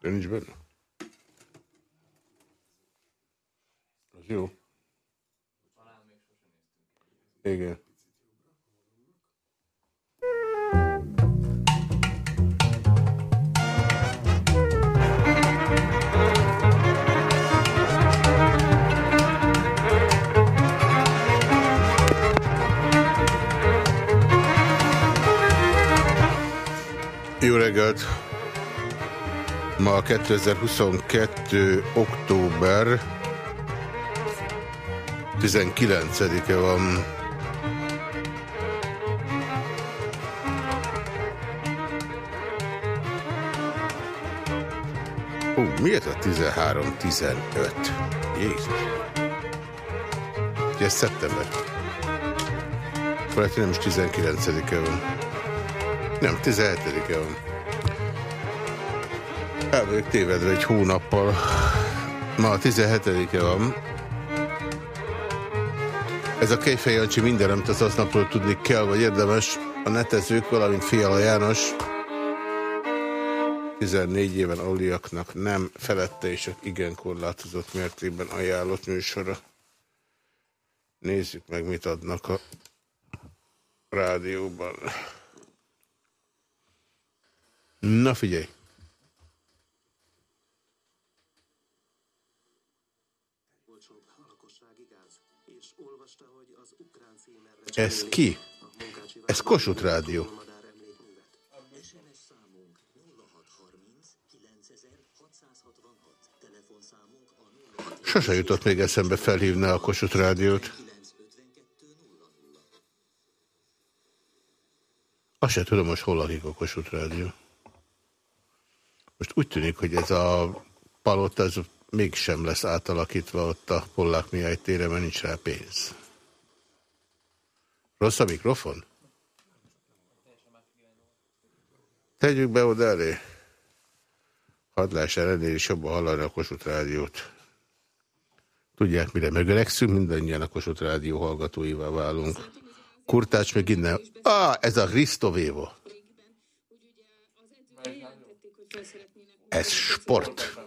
Ő nincs benne? Az jó. Igen. Jó reggelt! Ma 2022. október 19-e van. Ó, miért a 13-15? Jézus! Ugye szeptember. Lehet, nem is 19-e van. Nem, 17-e van. El vagyok tévedve egy hónappal. Ma a 17-e van. Ez a Kejfej Jancsi minden, amit az aznapról tudni kell, vagy érdemes. A netezők, valamint Fiala János 14 éven aluliaknak nem felette és igen korlátozott mértékben ajánlott műsora. Nézzük meg, mit adnak a rádióban. Na figyelj! Ez ki? Ez Kossuth Rádió. Sose jutott még eszembe felhívni a Kossuth Rádiót. Azt se tudom, most hol lakik a Kossuth Rádió. Most úgy tűnik, hogy ez a palota ez mégsem lesz átalakítva ott a Pollák Mihály tére, mert nincs rá pénz. Rossz a mikrofon? Tegyük be oda elé. Hadlás ellenére is jobban hallani a Kossuth Rádiót. Tudják, mire megöregszünk, mindannyian a Kossuth Rádió hallgatóivá válunk. Kurtács meg innen. Ah, ez a Ristovévo. Ez sport.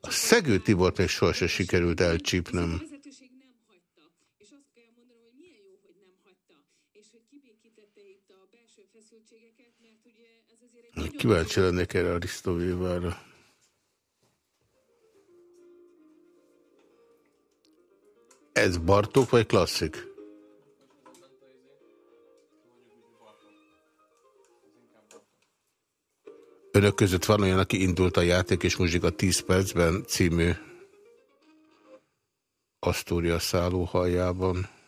A Szegő Tibort még sohasem sikerült elcsípnem. Kíváncsi lennék erre a Risztovévára. Ez Bartók vagy klasszik? Önök között van olyan, aki indult a játék és muzsika 10 percben című Asztória szállóhaljában.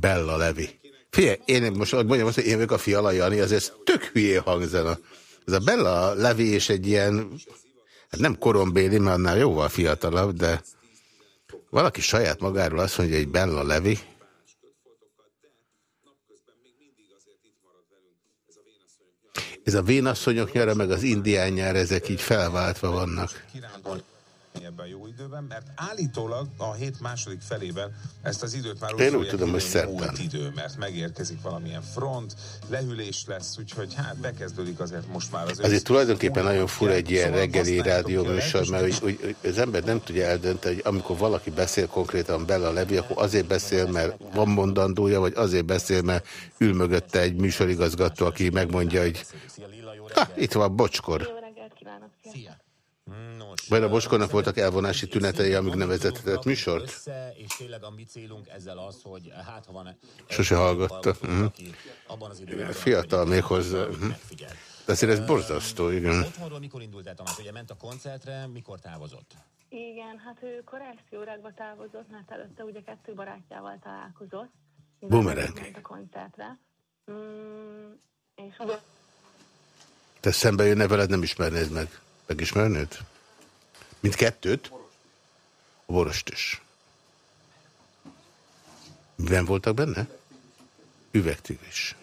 Bella Levi. Figyelj, én most mondjam azt, hogy én vagyok a Fiala Jani, azért tök hülyé hangzana. Ez a Bella Levi és egy ilyen, hát nem korombéli, mert annál jóval fiatalabb, de valaki saját magáról azt mondja, hogy Bella Levi. Ez a vénasszonyok nyara, meg az indián nyár, ezek így felváltva vannak ebben a jó időben, mert állítólag a hét második felében ezt az időt már Én úgy tudom, hogy szerdán. idő, mert megérkezik valamilyen front, lehűlés lesz, úgyhogy hát bekezdődik azért most már az Azért tulajdonképpen nagyon fura egy ilyen szóval reggeli rádióműsor, mert hogy, hogy, hogy az ember nem tudja eldönteni, hogy amikor valaki beszél konkrétan bele a levi, akkor azért beszél, mert van mondandója, vagy azért beszél, mert ül mögötte egy műsorigazgató, aki megmondja, hogy ha, itt van bocskor. Vagy a Boskornak voltak elvonási tünetei, amíg nem vezetett műsort? és tényleg a mi célunk ezzel az, hogy hát ha van... Sose hallgatta. Uh mhm. -huh. Fiatal még hozzá. Uh -huh. De azért ez borzasztó, igen. Otthonról mikor indult el Tamás? Ugye ment a koncertre, mikor távozott? Igen, hát ő korábbi órákba távozott, mert előtte ugye kettő barátjával találkozott. Bumerang. a koncertre. Mm, és... Te szembe jönne veled, nem ismernéd meg. Megismernéd? Mindkettőt? A borost is. Miben voltak benne? Üvegtigris.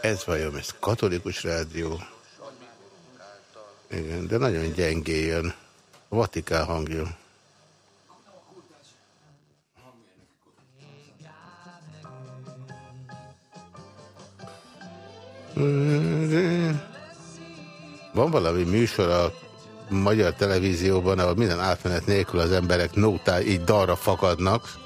Ez vajon, ez katolikus rádió? Igen, de nagyon gyengé jön. A Vatikán hangja. Van valami műsor a magyar televízióban, ahol minden átmenet nélkül az emberek nótá így dalra fakadnak.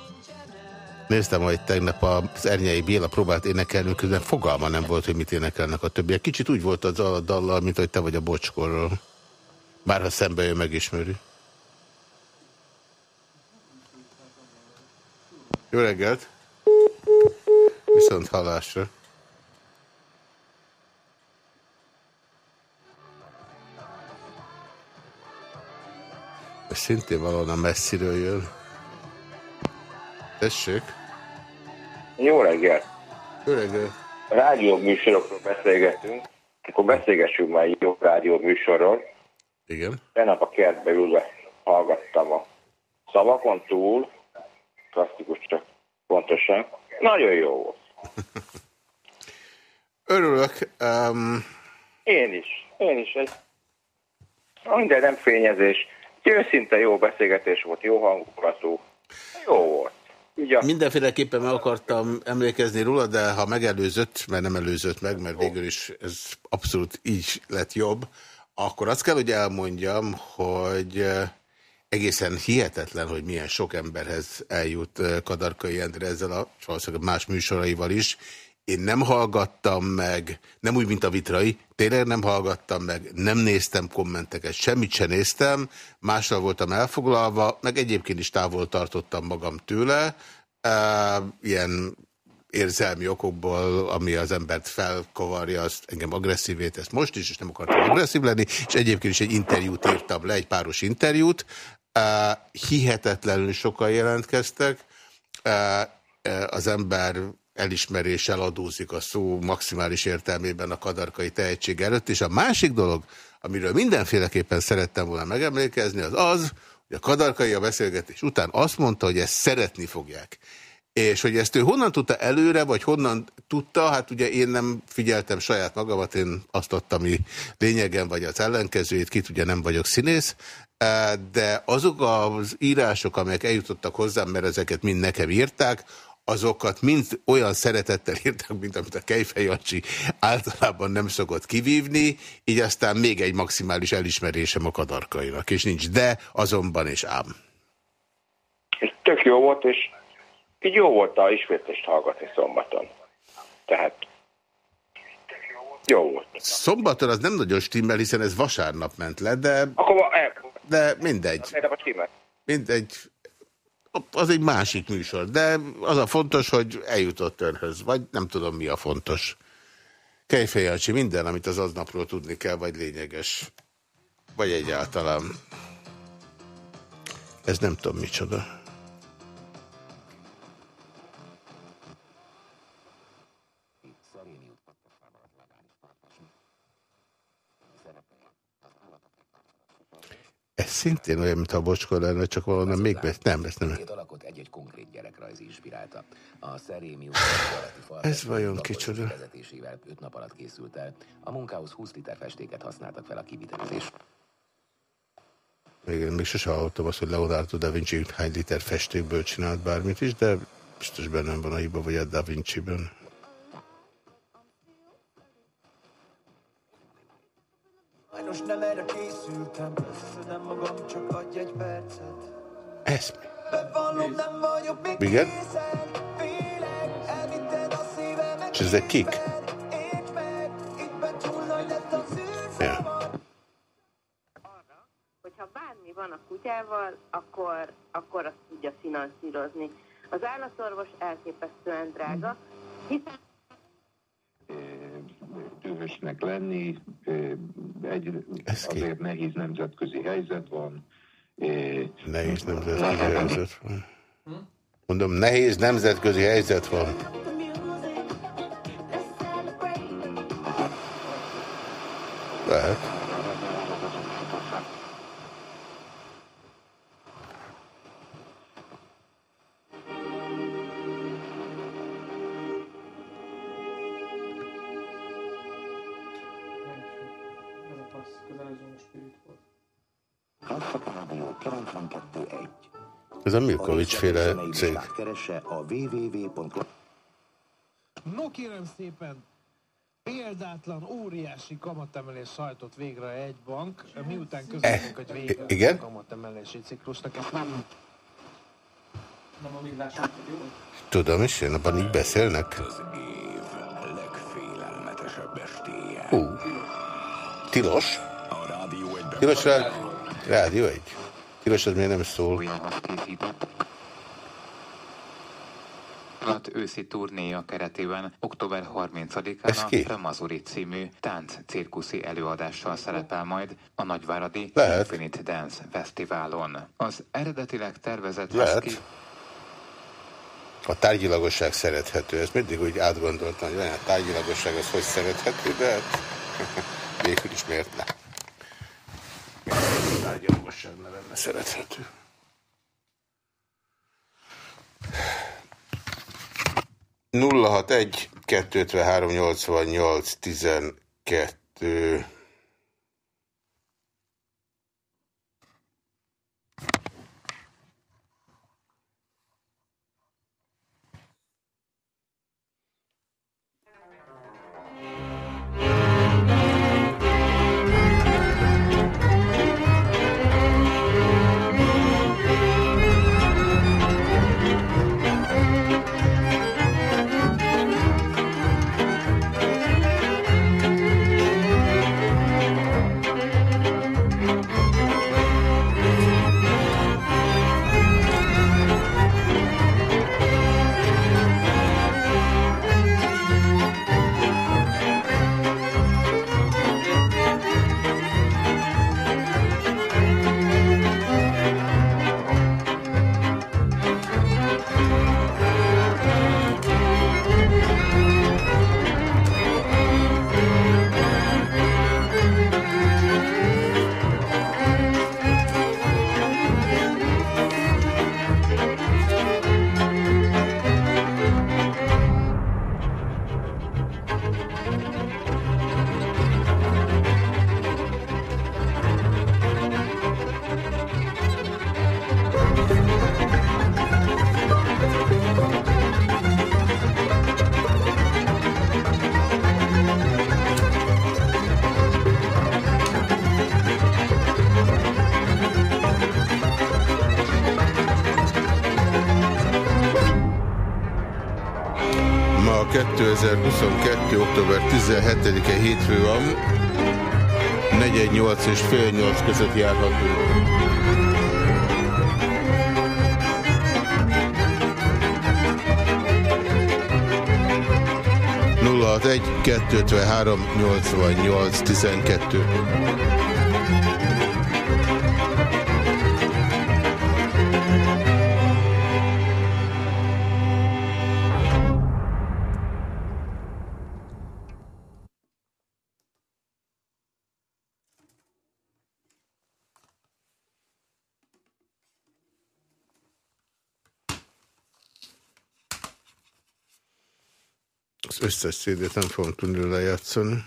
Néztem, hogy tegnap az Ernyei Béla próbált énekelni, közben fogalma nem volt, hogy mit énekelnek a többiek. Kicsit úgy volt az a dallal, mint hogy te vagy a bocskorról. Bárha szembe jön, megismeri. Jó reggelt! Viszont hallásra! Szintén valahonnan messziről jön. Tessék! Jó reggel! Jó reggel! Rádió műsorokról beszélgetünk, akkor beszélgessünk már jó rádió műsorról. Igen. Tegnap a kertbe ülve hallgattam a szavakon túl, klasszikus csak pontosan. Nagyon jó volt. Örülök. Um... Én is. Én is. Egy... Minden nem fényezés. Egy őszinte jó beszélgetés volt, jó hangulatú. Jó volt. Ugye? Mindenféleképpen meg akartam emlékezni róla, de ha megelőzött, mert nem előzött meg, mert végül is ez abszolút így lett jobb, akkor azt kell, hogy elmondjam, hogy egészen hihetetlen, hogy milyen sok emberhez eljut Kadarkai Endre ezzel a valószínűleg más műsoraival is. Én nem hallgattam meg, nem úgy, mint a vitrai, tényleg nem hallgattam meg, nem néztem kommenteket, semmit sem néztem, mással voltam elfoglalva, meg egyébként is távol tartottam magam tőle, ilyen érzelmi okokból, ami az embert felkavarja, azt engem agresszívé tesz most is, és nem akartam agresszív lenni, és egyébként is egy interjút írtam le, egy páros interjút. Uh, hihetetlenül sokan jelentkeztek. Uh, uh, az ember elismeréssel adózik a szó maximális értelmében a kadarkai tehetség előtt, és a másik dolog, amiről mindenféleképpen szerettem volna megemlékezni, az az, hogy a kadarkai a beszélgetés után azt mondta, hogy ezt szeretni fogják. És hogy ezt ő honnan tudta előre, vagy honnan tudta, hát ugye én nem figyeltem saját magamat, én azt adtam, ami lényegen, vagy az ellenkezőjét, kit ugye nem vagyok színész, de azok az írások, amelyek eljutottak hozzám, mert ezeket mind nekem írták, azokat mind olyan szeretettel írtak, mint amit a Kejfej Jancsi általában nem szokott kivívni, így aztán még egy maximális elismerésem a kadarkainak, és nincs de, azonban és ám. És tök jó volt, és így jó volt a ismétlést hallgatni szombaton. Tehát jó volt. Szombaton az nem nagyon stimmel, hiszen ez vasárnap ment le, de... Akkor el... De mindegy. Mindegy. Az egy másik műsor, de az a fontos, hogy eljutott önhöz, vagy nem tudom mi a fontos. Kejfejancsi, minden, amit az aznapról tudni kell, vagy lényeges. Vagy egyáltalán. Ez nem tudom micsoda. Ez szintén olyan, mint a bocskor lenne, csak valahonnan még be... Nem, ez nem. egy-egy konkrét gyerekrajz inspirálta. A Szerémium Ez vajon kicsoda? Vezetésével 5 nap alatt készült el. A munkához 20 liter festéket használtak fel a kivitelezés. Igen, még sose hallottam azt, hogy Leonardo da Vinci hány liter festékből csinált bármit is, de biztos bennem van a hiba, vagy a da Vinci-ben. Sajnos nem erre készültem, nem magam, csak adj egy percet. Ez mi? Bevallom, nem vagyok még Igen? És ezek kik? Hogyha bármi van a kutyával, akkor, akkor azt tudja finanszírozni. Az állatorvos elképesztően drága, hiszen dühösnek lenni, egy, azért nehéz nemzetközi helyzet van. Nehéz nemzetközi helyzet van. Mondom, nehéz nemzetközi helyzet van. Lehet. Ez a Milkovics féle cég. No kérem szépen, példátlan, óriási kamatemelés sajtott végre egy bank, miután közöttünk, hogy vége igen? a kamatemelési ciklusnak. Ezt nem Tudom is, én abban így beszélnek. Hú. Tilos? Tilos rá... Rádió egy. Tilos, az miért nem szól? Lat őszi turnéja keretében október Ez ki? 30-án a Mazuri című tánc cirkuszi előadással szerepel majd a Nagyváradi Lehet. Infinite Dance Fesztiválon. Az eredetileg tervezett Lehet. husky A tárgyilagosság szerethető. Ezt mindig úgy átgondoltam, hogy olyan a tárgyilagosság az hogy szerethető, de hát végül is miért ne? Ne lenne szerethető? Nulla hat egy 253 88 12 Ma 2022. október 17-e hétfő van. 418 és fél 8 között járhatunk. egy 253 88 12. összes CD-t nem fogom tudni lejátszani.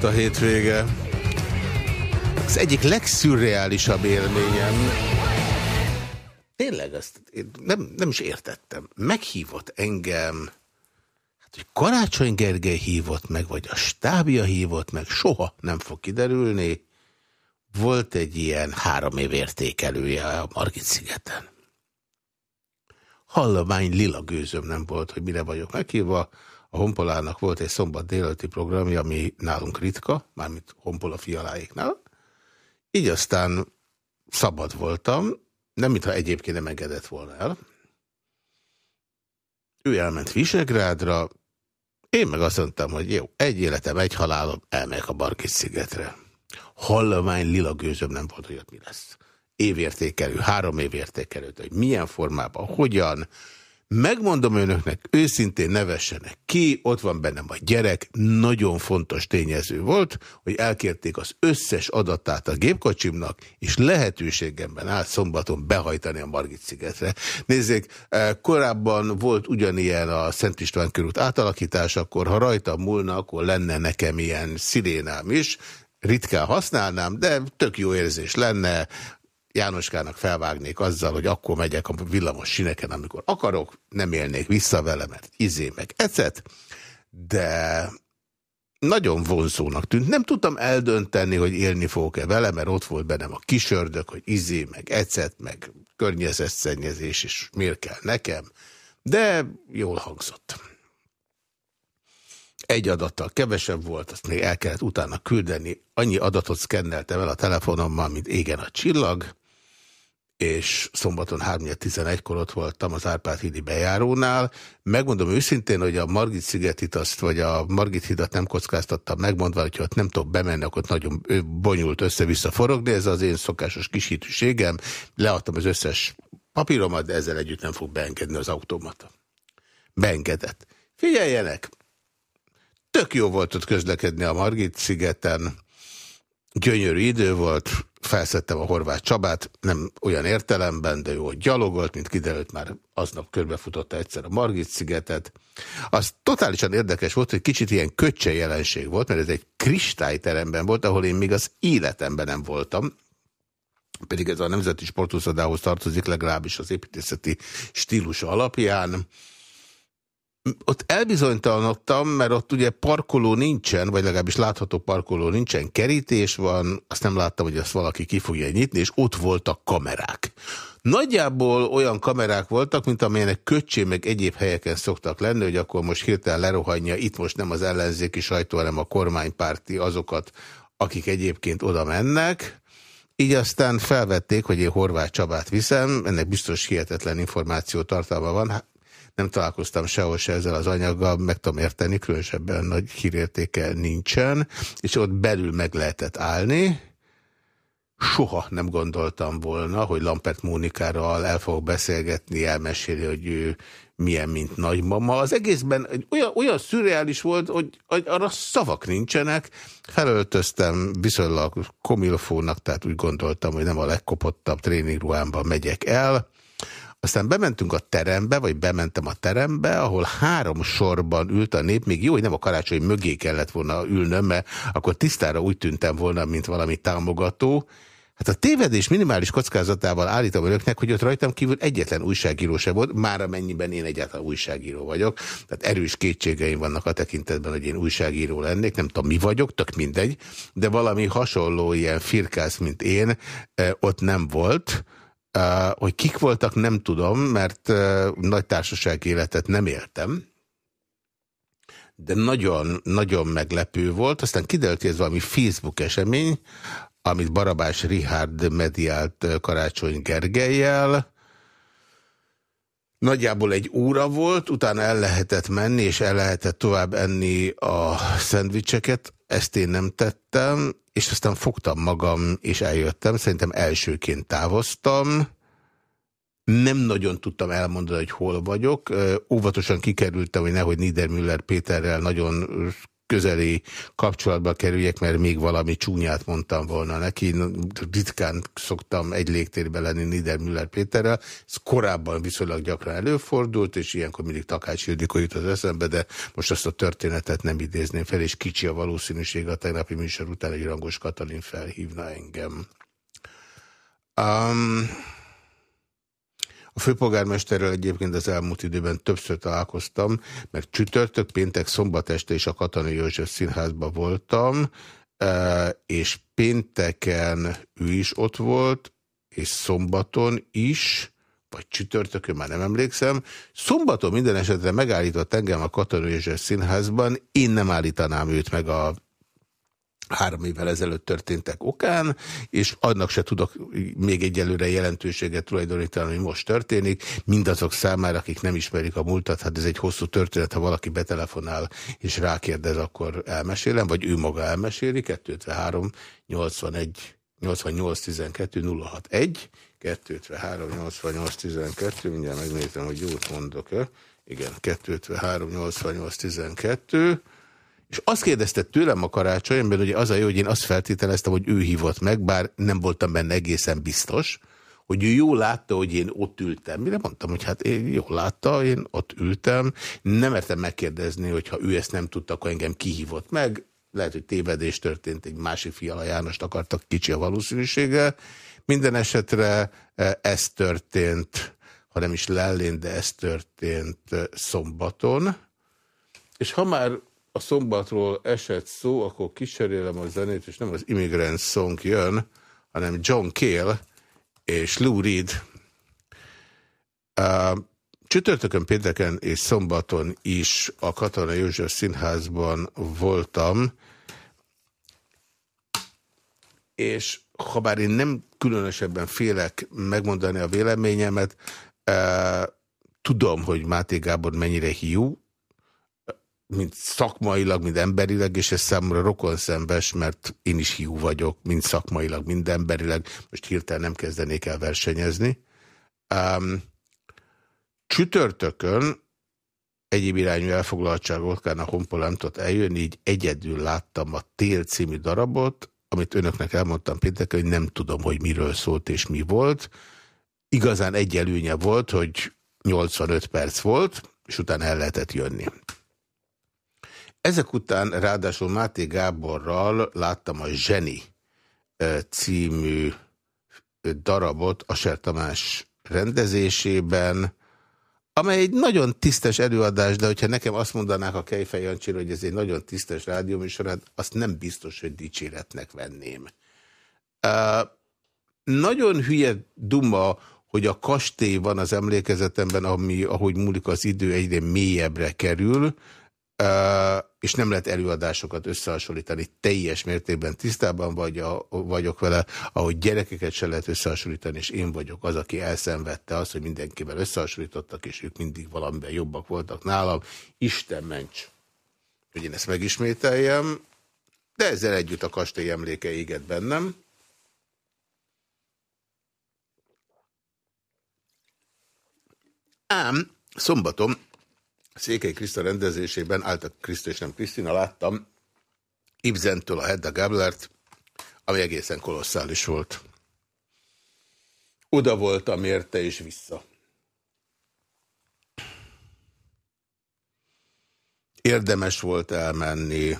Telt a hétvége. Az egyik legszürreálisabb élményem. Tényleg ezt én nem, nem is értettem. Meghívott engem Hát, hogy Karácsony Gergely hívott meg, vagy a stábja hívott meg, soha nem fog kiderülni. Volt egy ilyen három év értékelője a Margit szigeten. Hallomány lila gőzöm nem volt, hogy mire vagyok meghívva. A Honpolának volt egy szombat délelőtti programja, ami nálunk ritka, mármint Honpola fialáéknál. Így aztán szabad voltam, nem mintha egyébként nem engedett volna el. Ő elment Visegrádra, én meg azt mondtam, hogy jó, egy életem, egy halálom, elmegyek a Barkis szigetre. Hallomány lila gőzöm nem volt, hogy ott mi lesz. Évértékelő, három évértékelő, hogy milyen formában, hogyan, Megmondom önöknek, őszintén nevessenek ki, ott van bennem a gyerek, nagyon fontos tényező volt, hogy elkérték az összes adatát a gépkocsimnak, és lehetőségemben állt szombaton behajtani a Margit szigetre. Nézzék, eh, korábban volt ugyanilyen a Szent István körút átalakítás, akkor ha rajta múlna, akkor lenne nekem ilyen szirénám is, ritkán használnám, de tök jó érzés lenne, Jánoskának felvágnék azzal, hogy akkor megyek a villamos sineken, amikor akarok, nem élnék vissza vele, mert izé meg ecet, de nagyon vonzónak tűnt. Nem tudtam eldönteni, hogy élni fogok-e vele, mert ott volt bennem a kisördök, hogy izé, meg ecet, meg környezetszennyezés, és miért kell nekem, de jól hangzott. Egy adattal kevesebb volt, azt még el kellett utána küldeni. Annyi adatot szkenneltem el a telefonommal, mint égen a csillag, és szombaton 3.11-kor ott voltam az Árpád hídi bejárónál. Megmondom őszintén, hogy a Margit szigetit azt, vagy a Margit hidat nem kockáztattam megmondva, hogy ott nem tudok bemenni, akkor nagyon bonyult össze-vissza forogni, ez az én szokásos kisítőségem. Leadtam az összes papíromat, de ezzel együtt nem fog beengedni az automata. Beengedett. Figyeljenek! Tök jó volt ott közlekedni a Margit szigeten, gyönyörű idő volt, Felszettem a horvát Csabát, nem olyan értelemben, de jó, gyalogolt, mint kiderült már aznap körbefutotta egyszer a Margit-szigetet. Az totálisan érdekes volt, hogy kicsit ilyen köccse jelenség volt, mert ez egy kristályteremben volt, ahol én még az életemben nem voltam, pedig ez a Nemzeti Sportuszodához tartozik, legalábbis az építészeti stílus alapján ott elbizonytalanodtam, mert ott ugye parkoló nincsen, vagy legalábbis látható parkoló nincsen, kerítés van, azt nem láttam, hogy azt valaki ki fogja nyitni, és ott voltak kamerák. Nagyjából olyan kamerák voltak, mint amilyenek köcsé meg egyéb helyeken szoktak lenni, hogy akkor most hirtelen lerohanja, itt most nem az ellenzéki sajtó, hanem a kormánypárti azokat, akik egyébként oda mennek. Így aztán felvették, hogy én Horváth Csabát viszem, ennek biztos hihetetlen információ tartalma van nem találkoztam sehol se ezzel az anyaggal, meg tudom érteni, különösebben nagy hírértéke nincsen, és ott belül meg lehetett állni. Soha nem gondoltam volna, hogy Lampert Mónikáról el fogok beszélgetni, elmeséli, hogy ő milyen, mint nagymama. Az egészben olyan, olyan szürreális volt, hogy, hogy arra szavak nincsenek. Felöltöztem viszonylag komilfónak, tehát úgy gondoltam, hogy nem a legkopottabb tréningruhámban megyek el. Aztán bementünk a terembe, vagy bementem a terembe, ahol három sorban ült a nép, még jó, hogy nem a karácsony mögé kellett volna ülnöm, mert akkor tisztára úgy tűntem volna, mint valami támogató. Hát a tévedés minimális kockázatával állítom önöknek, hogy ott rajtam kívül egyetlen újságíró se volt, már amennyiben én egyáltalán újságíró vagyok. Tehát erős kétségeim vannak a tekintetben, hogy én újságíró lennék, nem tudom mi vagyok, tök mindegy, de valami hasonló ilyen firkász, mint én, eh, ott nem volt. Hogy kik voltak, nem tudom, mert nagy társaság életet nem éltem, de nagyon, nagyon meglepő volt. Aztán kiderült, hogy ez valami Facebook esemény, amit Barabás Richard mediált Karácsony Gergelyel. Nagyjából egy óra volt, utána el lehetett menni, és el lehetett tovább enni a szendvicseket. Ezt én nem tettem, és aztán fogtam magam, és eljöttem. Szerintem elsőként távoztam. Nem nagyon tudtam elmondani, hogy hol vagyok. Óvatosan kikerültem, hogy nehogy Niedermüller Péterrel nagyon közeli kapcsolatba kerüljek, mert még valami csúnyát mondtam volna neki. Ritkán szoktam egy légtérben lenni Niedermüller Péterrel. Ez korábban viszonylag gyakran előfordult, és ilyenkor mindig Takács Ildikó jut az eszembe, de most azt a történetet nem idézném fel, és kicsi a valószínűség a tegnapi műsor után egy rangos Katalin felhívna engem. Um, a főpolgármesterrel egyébként az elmúlt időben többször találkoztam, mert csütörtök, péntek, szombat este is a Katonai József színházban voltam, és pénteken ő is ott volt, és szombaton is, vagy csütörtökön, már nem emlékszem. Szombaton minden esetre megállított engem a Katonai József színházban, én nem állítanám őt meg a három évvel ezelőtt történtek okán, és annak se tudok még egyelőre jelentőséget tulajdonítani, hogy most történik. Mindazok számára, akik nem ismerik a múltat, hát ez egy hosszú történet, ha valaki betelefonál és rákérdez, akkor elmesélem, vagy ő maga elmeséli, 253 81 88 12 061 253 88 12, mindjárt megnézem, hogy jót mondok-e. Igen, 253 88 12 és azt kérdezte tőlem a karácsonyban, hogy az a jó, hogy én azt feltételeztem, hogy ő hívott meg, bár nem voltam benne egészen biztos, hogy ő jól látta, hogy én ott ültem. Mire mondtam, hogy hát én jól látta, én ott ültem. Nem mertem megkérdezni, hogy ha ő ezt nem tudta, akkor engem kihívott meg. Lehet, hogy tévedés történt, egy másik Fiala Jánost akartak kicsi a valószínűsége. Minden esetre e, ez történt, ha nem is lellén, de ez történt e, szombaton. És ha már a szombatról esett szó, akkor kísérélem a zenét, és nem az Immigrant Song jön, hanem John Cale és Lou Reed. Csütörtökön, pénteken és szombaton is a Katona József Színházban voltam, és ha bár én nem különösebben félek megmondani a véleményemet, tudom, hogy Máté Gábor mennyire hiú, mint szakmailag, mint emberileg, és ez számomra rokon szembes, mert én is hiú vagyok, mint szakmailag, mind emberileg. Most hirtelen nem kezdenék el versenyezni. Um, csütörtökön egyéb irányú elfoglaltság okán a honpol nem tudott eljönni, így egyedül láttam a Tél című darabot, amit önöknek elmondtam pénteken, hogy nem tudom, hogy miről szólt és mi volt. Igazán egy előnye volt, hogy 85 perc volt, és utána el lehetett jönni. Ezek után ráadásul Máté Gáborral láttam a Zseni című darabot Aser Tamás rendezésében, amely egy nagyon tisztes előadás, de hogyha nekem azt mondanák a Kejfej Jancsira, hogy ez egy nagyon tisztes rádióműsor, hát azt nem biztos, hogy dicséretnek venném. Uh, nagyon hülye duma, hogy a kastély van az emlékezetemben, ami, ahogy múlik az idő, egyre mélyebbre kerül, és nem lehet előadásokat összehasonlítani. Teljes mértékben tisztában vagy a, vagyok vele, ahogy gyerekeket se lehet összehasonlítani, és én vagyok az, aki elszenvedte azt, hogy mindenkivel összehasonlítottak, és ők mindig valamiben jobbak voltak nálam. Isten ments, hogy én ezt megismételjem, de ezzel együtt a kastély emléke éget bennem. Ám szombaton Székely Kriszta rendezésében, állt Kriszta és nem Krisztina, láttam Ibzentől a Hedda Gablert, ami egészen kolosszális volt. Oda voltam érte és vissza. Érdemes volt elmenni.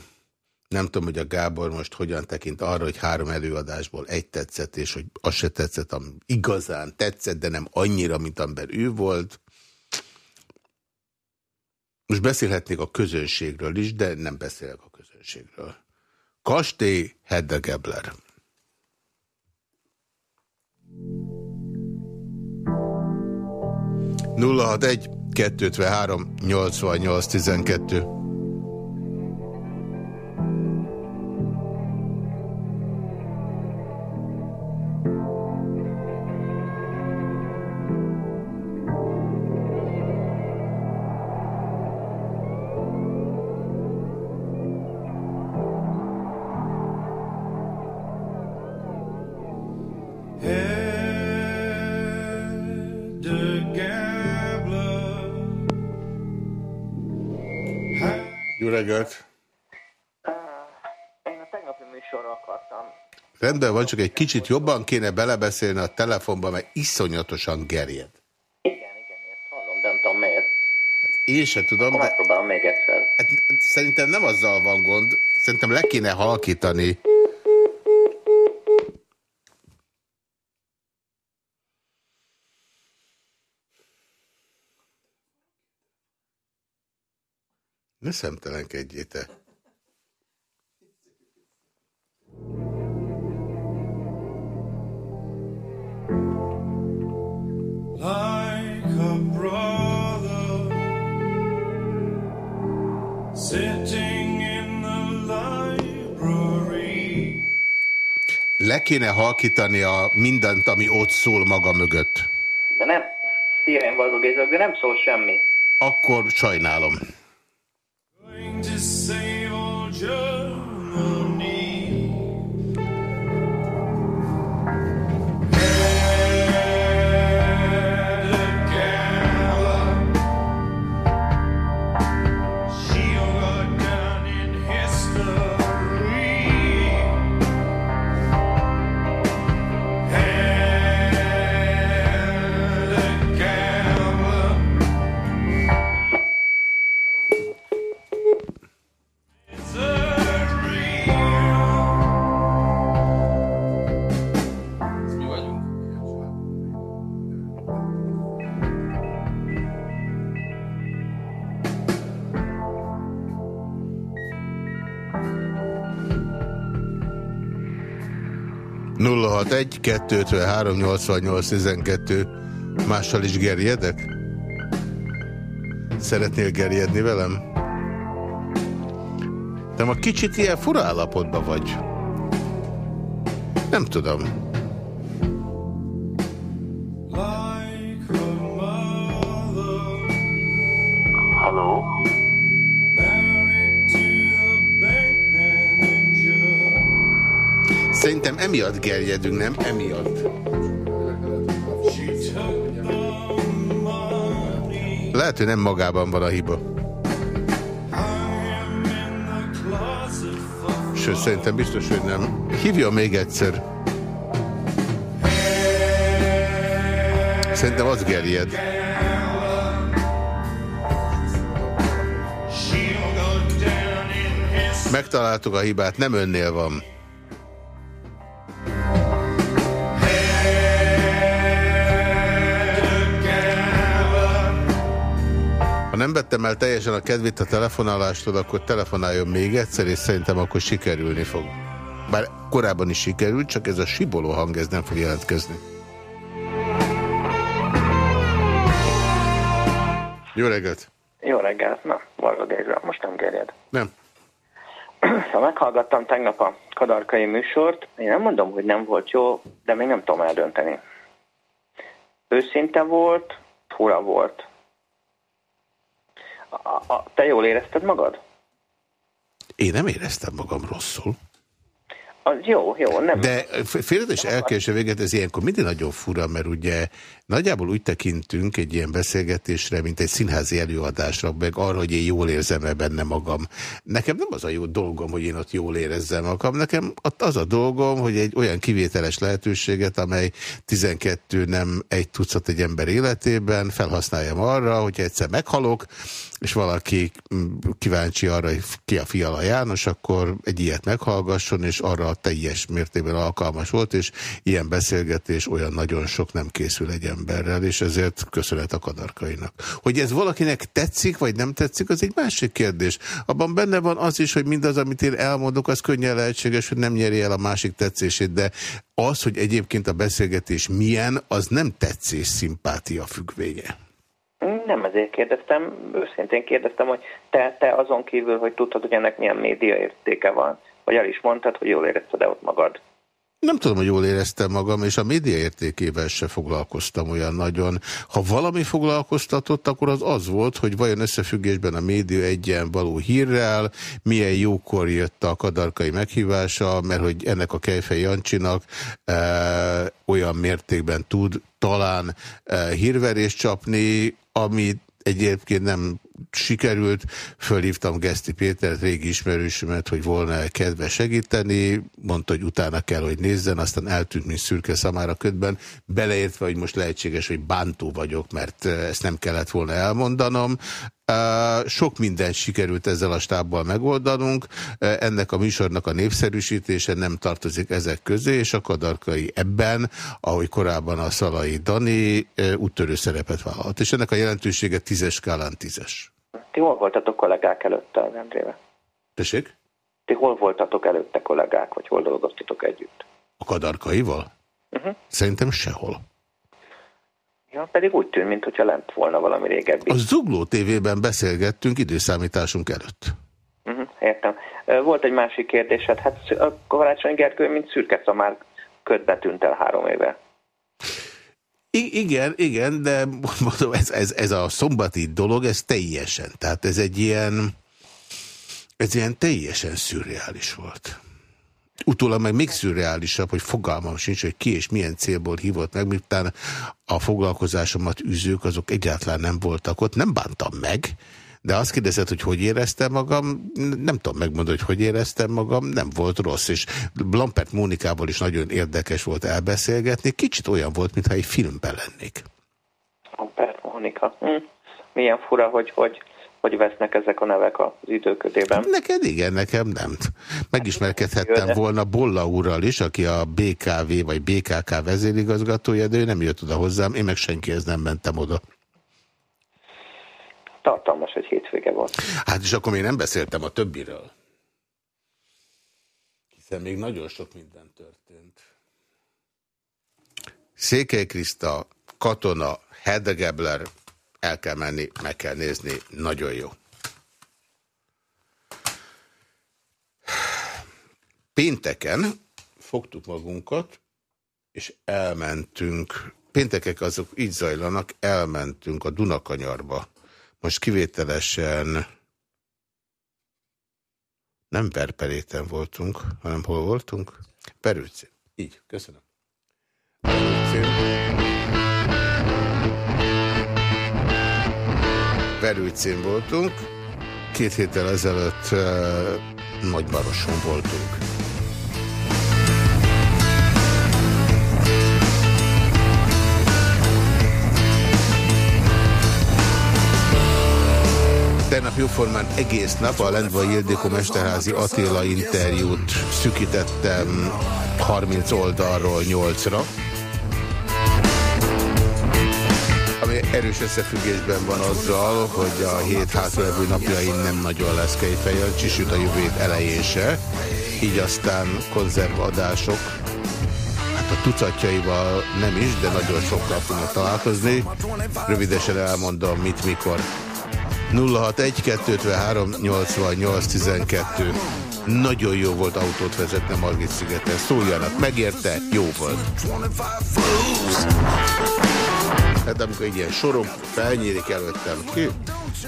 Nem tudom, hogy a Gábor most hogyan tekint arra, hogy három előadásból egy tetszett, és hogy az se tetszett, ami igazán tetszett, de nem annyira, mint amiben ő volt. Most beszélhetnék a közönségről is, de nem beszélek a közönségről. Kastély Hedde Gebler. Nulla egy 253 88 12 de van, csak egy kicsit jobban kéne belebeszélni a telefonba, mert iszonyatosan gerjed. Igen, igen, ezt hallom, de nem tudom miért. Hát én se tudom. Akkor de... megpróbálom még egyszer. Hát, szerintem nem azzal van gond. Szerintem le kéne halkítani. Ne szemtelenkedjétek. Kéne halkítani a mindent, ami ott szól maga mögött. De nem, szívem vazog de nem szól semmi. Akkor sajnálom. 061 253 88 12 Mással is gerjedek? Szeretnél gerjedni velem? De ma kicsit ilyen fura állapotban vagy. Nem tudom. Emiatt gerjedünk, nem? Emiatt. Lehet, hogy nem magában van a hiba. Sőt, szerintem biztos, hogy nem. Hívja még egyszer. Szerintem az gerjed. Megtaláltuk a hibát, nem önnél van. Nem vettem el teljesen a kedvét a telefonálástól, akkor telefonáljon még egyszer, és szerintem akkor sikerülni fog. Bár korábban is sikerült, csak ez a siboló hang ez nem fog jelentkezni. Jó reggelt! Jó reggelt, na, Varga Géza, most nem gerjed. Nem. Szóval meghallgattam tegnap a kadarkai műsort, én nem mondom, hogy nem volt jó, de még nem tudom eldönteni. Őszinte volt, fura volt. A, a, te jól érezted magad? Én nem éreztem magam rosszul. Az jó, jó, nem. De félretes elkéső véget, ez ilyenkor mindig nagyon fura, mert ugye nagyjából úgy tekintünk egy ilyen beszélgetésre, mint egy színházi előadásra, meg arra, hogy én jól érzem-e benne magam. Nekem nem az a jó dolgom, hogy én ott jól érezzem magam, nekem az a dolgom, hogy egy olyan kivételes lehetőséget, amely 12 nem egy tucat egy ember életében felhasználjam arra, hogy egyszer meghalok, és valaki mm, kíváncsi arra, hogy ki a Fiala János, akkor egy ilyet meghallgasson, és arra teljes mértékben alkalmas volt, és ilyen beszélgetés olyan nagyon sok nem készül egy emberrel, és ezért köszönet a kadarkainak. Hogy ez valakinek tetszik, vagy nem tetszik, az egy másik kérdés. Abban benne van az is, hogy mindaz, amit én elmondok, az könnyen lehetséges, hogy nem nyeri el a másik tetszését, de az, hogy egyébként a beszélgetés milyen, az nem tetszés szimpátia függvénye. Nem ezért kérdeztem, őszintén kérdeztem, hogy te, te azon kívül, hogy tudtad, hogy ennek milyen média értéke van, vagy el is mondtad, hogy jól érezted-e ott magad. Nem tudom, hogy jól éreztem magam, és a média értékével se foglalkoztam olyan nagyon. Ha valami foglalkoztatott, akkor az az volt, hogy vajon összefüggésben a média egyen való hírrel, milyen jókor jött a kadarkai meghívása, mert hogy ennek a Kejfej Jancsinak e, olyan mértékben tud talán e, hírverést csapni, ami egyébként nem sikerült, fölhívtam Geszti Pétert, régi ismerősömet, hogy volna -e kedve segíteni, mondta, hogy utána kell, hogy nézzen, aztán eltűnt, mint szürke szamára ködben, beleértve, hogy most lehetséges, hogy bántó vagyok, mert ezt nem kellett volna elmondanom. Sok minden sikerült ezzel a stábbal megoldanunk, ennek a műsornak a népszerűsítése nem tartozik ezek közé, és a kadarkai ebben, ahogy korábban a Szalai Dani úttörő szerepet vállalt. És ennek a jelentősége tízes skálán tízes. Ti hol voltatok kollégák előtte az Endrével? Tessék? Ti hol voltatok előtte kollégák, vagy hol dolgoztatok együtt? A kadarkaival? Uh-huh. Szerintem sehol. Ja, pedig úgy tűnt, mintha lent volna valami régebbi. A Zugló TV-ben beszélgettünk időszámításunk előtt. Uh-huh, értem. Ö, Volt egy másik kérdésed. Hát a Karácsony Gergő, mint szürke szamár ködbe tűnt el három éve. I igen, igen, de mondom, ez, ez, ez a szombati dolog, ez teljesen. Tehát ez egy ilyen, ez ilyen teljesen szürreális volt. Utólag meg még szürreálisabb, hogy fogalmam sincs, hogy ki és milyen célból hívott meg, miután a foglalkozásomat űzők, azok egyáltalán nem voltak ott. Nem bántam meg, de azt kérdezett, hogy hogy éreztem magam, nem tudom megmondani, hogy hogy éreztem magam, nem volt rossz, és Blampert Mónikával is nagyon érdekes volt elbeszélgetni, kicsit olyan volt, mintha egy filmben lennék. Ampert Mónika. Hm. Milyen fura, hogy, hogy, hogy vesznek ezek a nevek az időködében. Neked igen, nekem nem. Megismerkedhettem volna Bolla úrral is, aki a BKV vagy BKK vezérigazgatója, de ő nem jött oda hozzám, én meg senkihez nem mentem oda. Tartalmas egy hétvége volt. Hát és akkor még nem beszéltem a többiről. Hiszen még nagyon sok minden történt. Székely Kriszta, Katona, Hedegebler, el kell menni, meg kell nézni, nagyon jó. Pénteken fogtuk magunkat, és elmentünk, péntekek azok így zajlanak, elmentünk a Dunakanyarba. Most kivételesen nem Perpeléten voltunk, hanem hol voltunk? Perőcén. Így, köszönöm. Perőcén. Verőcén voltunk, két héttel ezelőtt uh, Nagymaroson voltunk. Tegnap jóformán egész nap a Lendvai Ildikó Mesterházi Attila interjút szükítettem 30 oldalról 8-ra. Erős összefüggésben van azzal, hogy a hét hátralévő napjain nem nagyon lesz Kejfejancsi, sőt a jövő hét elején se. Így aztán konzervadások, hát a tucatjaival nem is, de nagyon sokkal fognak találkozni. Rövidesen elmondom, mit, mikor. 061 253 88 12 Nagyon jó volt autót vezetni Margit szigeten. Szóljanak, megérte, jó volt. Hát amikor egy ilyen sorom felnyílik előttem ki,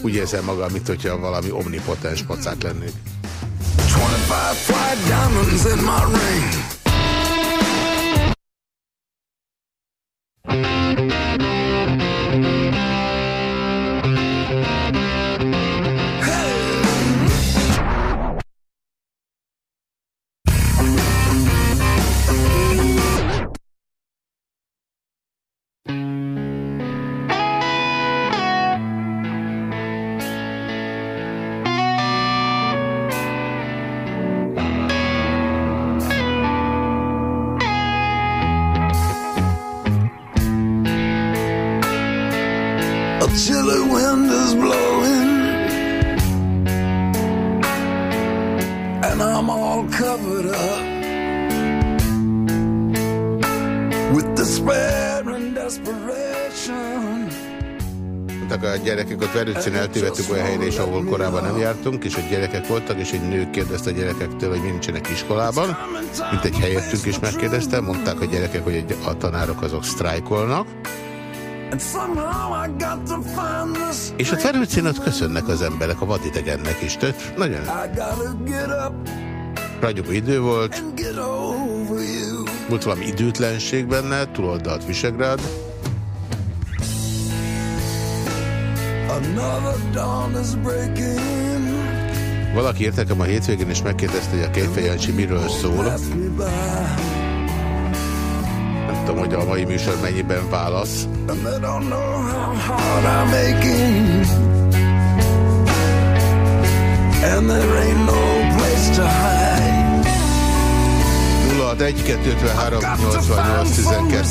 úgy érzem magam, mint hogyha valami omnipotens pacák lennék. 25 white diamonds in my ring. Verőcén eltévedtük olyan helyre is, ahol korábban nem jártunk, és a gyerekek voltak, és egy nő kérdezte a gyerekektől, hogy nincsenek iskolában. Mint egy helyettünk is megkérdezte, mondták a gyerekek, hogy egy, a tanárok azok sztrájkolnak. És Verőcén ott köszönnek az emberek a vadidegennek is. Tehát nagyon ragyogó idő volt, volt valami időtlenség benne, túloldalt Visegrád. Valaki írt nekem a hétvégén, és megkérdezte, hogy a Kejfej Jancsi miről szól. Nem tudom, hogy a mai műsor mennyiben válasz. And there ain't no place to hide. 061 253 88 12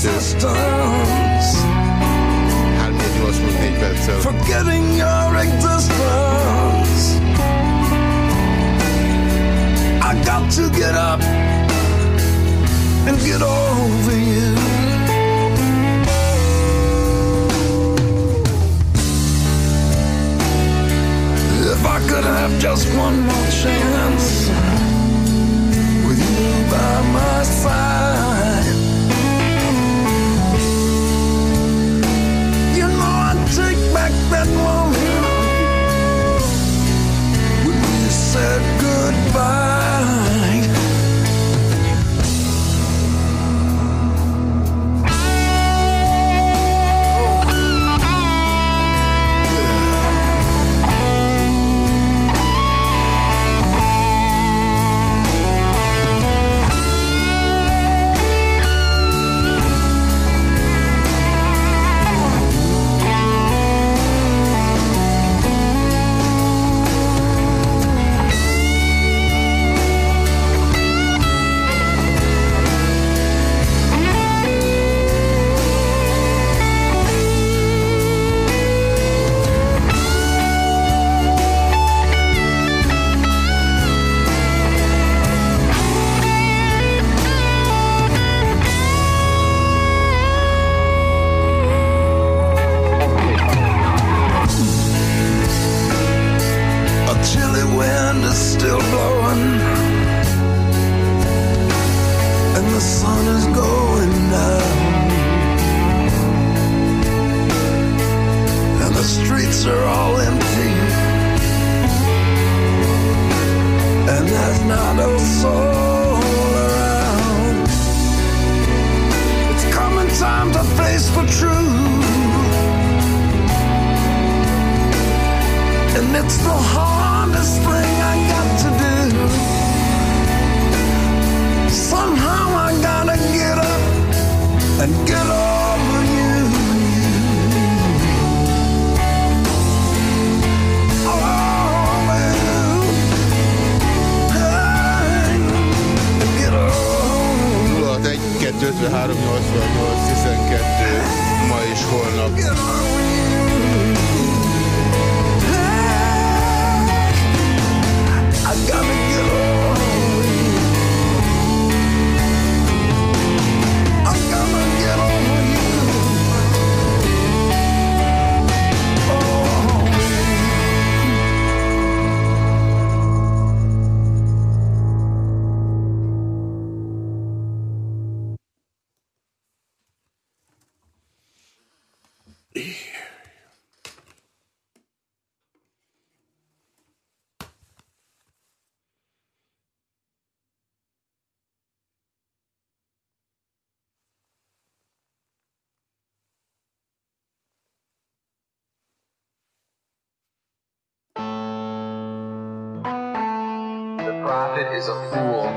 is a fool.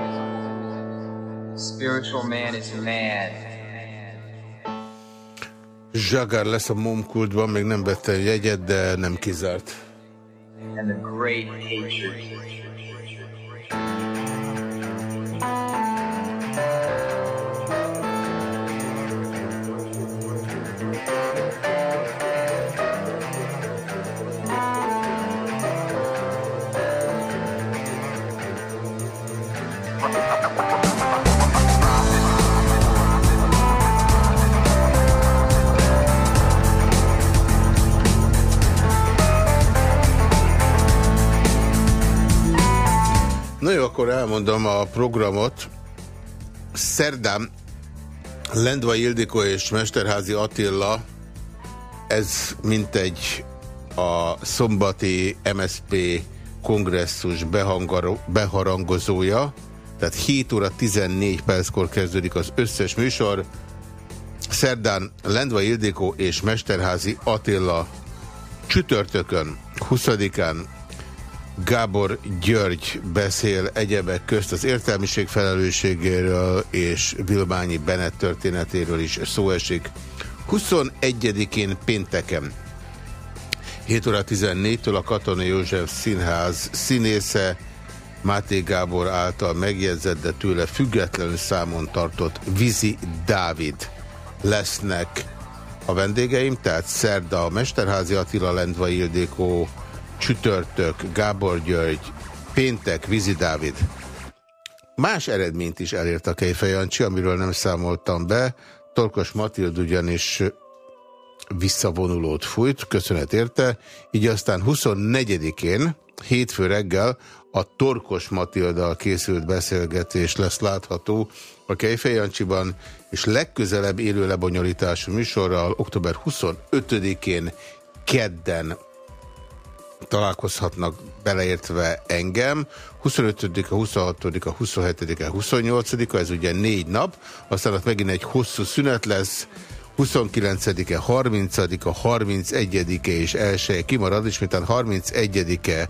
Spiritual man is mad. Zsagár lesz a momkultban, még nem vettem jegyet, de nem kizárt. And the great hatred. Elmondom a programot. Szerdán Lendvai Ildikó és Mesterházi Attila, ez mintegy a szombati MSP kongresszus beharangozója, tehát 7 óra 14 perckor kezdődik az összes műsor. Szerdán Lendvai Ildikó és Mesterházi Attila csütörtökön, 20-án Gábor György beszél egyebek közt az értelmiség felelősségéről és Vilmányi Bennett történetéről is szó esik. 21-én pénteken 7 óra 14-től a Katona József Színház színésze Máté Gábor által megjegyzett, de tőle függetlenül számon tartott Vizi Dávid lesznek a vendégeim, tehát szerda a Mesterházi Attila Lendvai Ildikó, csütörtök Gábor György, péntek Vizi Dávid. Más eredményt is elért a Kejfej Jancsi, amiről nem számoltam be. Torkos Matild ugyanis visszavonulót fújt, köszönet érte, így aztán 24-én, hétfő reggel a Torkos Matildal készült beszélgetés lesz látható a Kejfej Jancsiban, és legközelebb élő lebonyolítású műsorral október 25-én kedden találkozhatnak beleértve engem. 25-a, 26-a, 27-a, 28-a, ez ugye négy nap, aztán ott megint egy hosszú szünet lesz, 29-e, 30-a, 31-e és 1 kimarad, és miután 31-e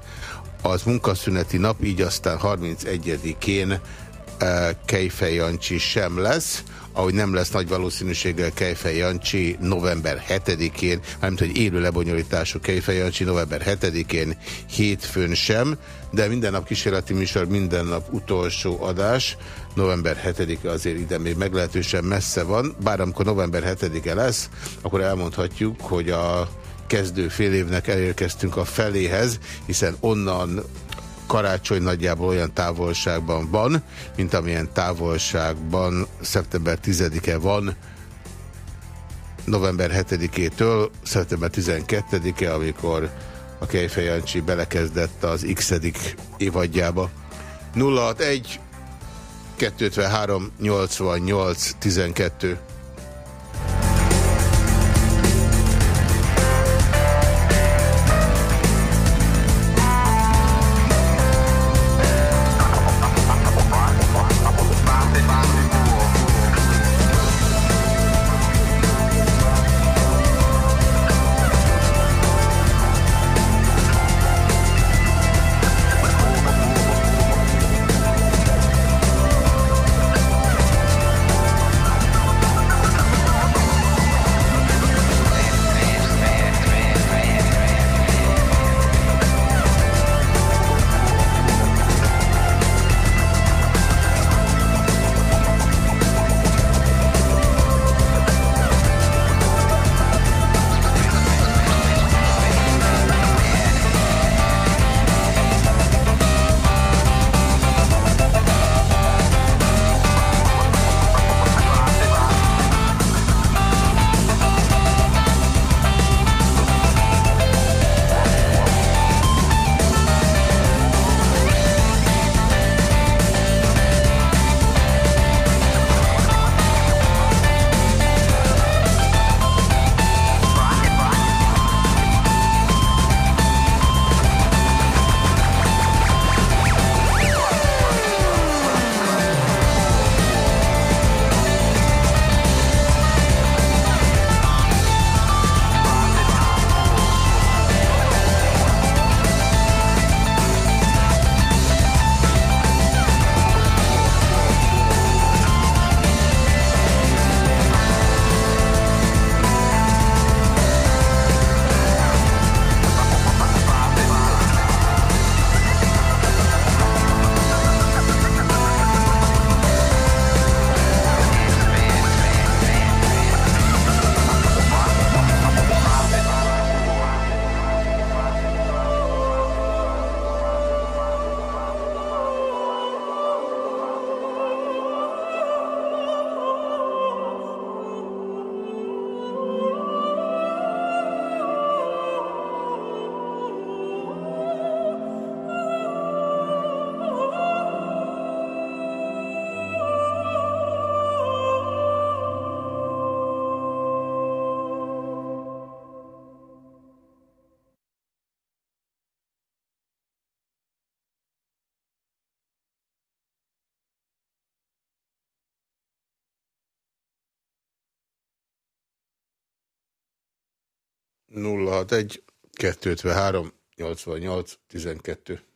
az munkaszüneti nap, így aztán 31-én Kejfej Jancsi sem lesz, ahogy nem lesz nagy valószínűséggel Kejfej Jancsi november 7-én, mármint hogy élő lebonyolítású Kejfej Jancsi november 7-én, hétfőn sem, de minden nap kísérleti műsor, minden nap utolsó adás, november 7-e azért ide még meglehetősen messze van, bár amikor november 7-e lesz, akkor elmondhatjuk, hogy a kezdő fél évnek elérkeztünk a feléhez, hiszen onnan karácsony nagyjából olyan távolságban van, mint amilyen távolságban szeptember 10-e van, november 7-től szeptember 12-e, amikor a Kejfej Jancsi belekezdett az x évadjába. 061 253 88 12 061 253 88 12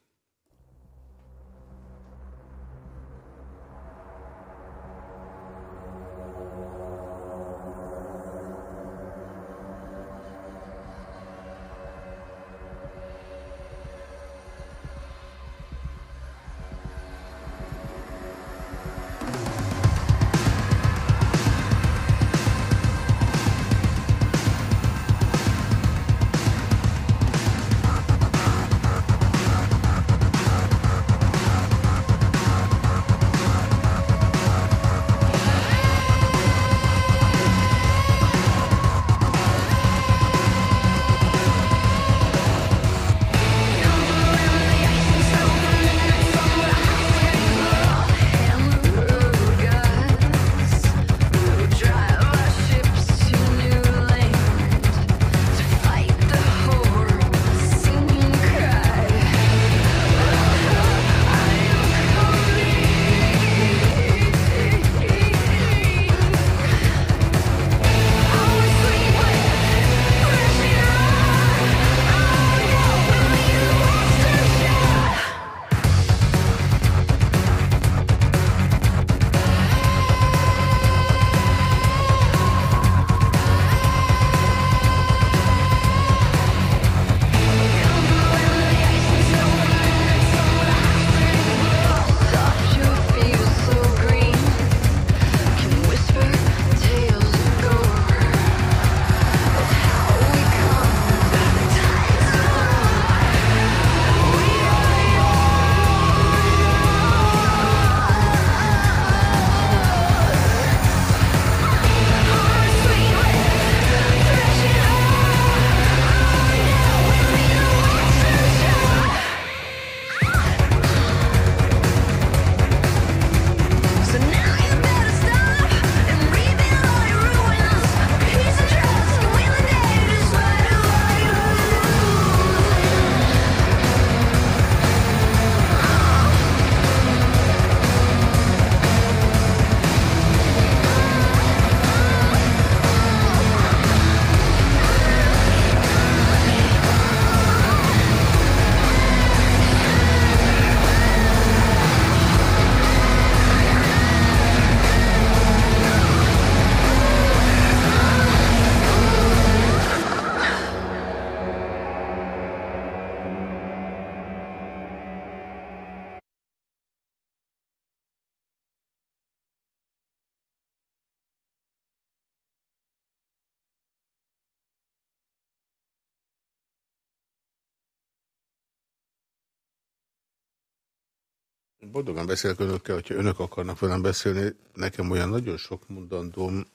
Boldogan beszélek önökkel, hogyha önök akarnak velem beszélni, nekem olyan nagyon sok mondandóm,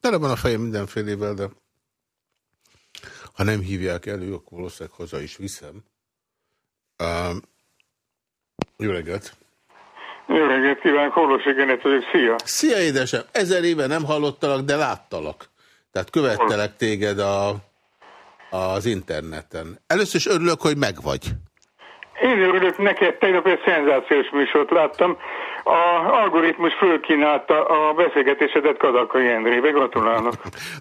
tele van a fejem mindenfélével, de ha nem hívják elő, akkor valószínűleg haza is viszem. Uh, jó reggelt! Jó reggelt kívánok, Horlosi Genet vagyok, szia! Szia édesem! Ezer éve nem hallottalak, de láttalak. Tehát követtelek téged a, az interneten. Először is örülök, hogy megvagy. Én örülök neked, tegnap egy szenzációs műsort láttam. A algoritmus fölkínálta a beszélgetésedet Kadakai Endrébe. Gratulálok.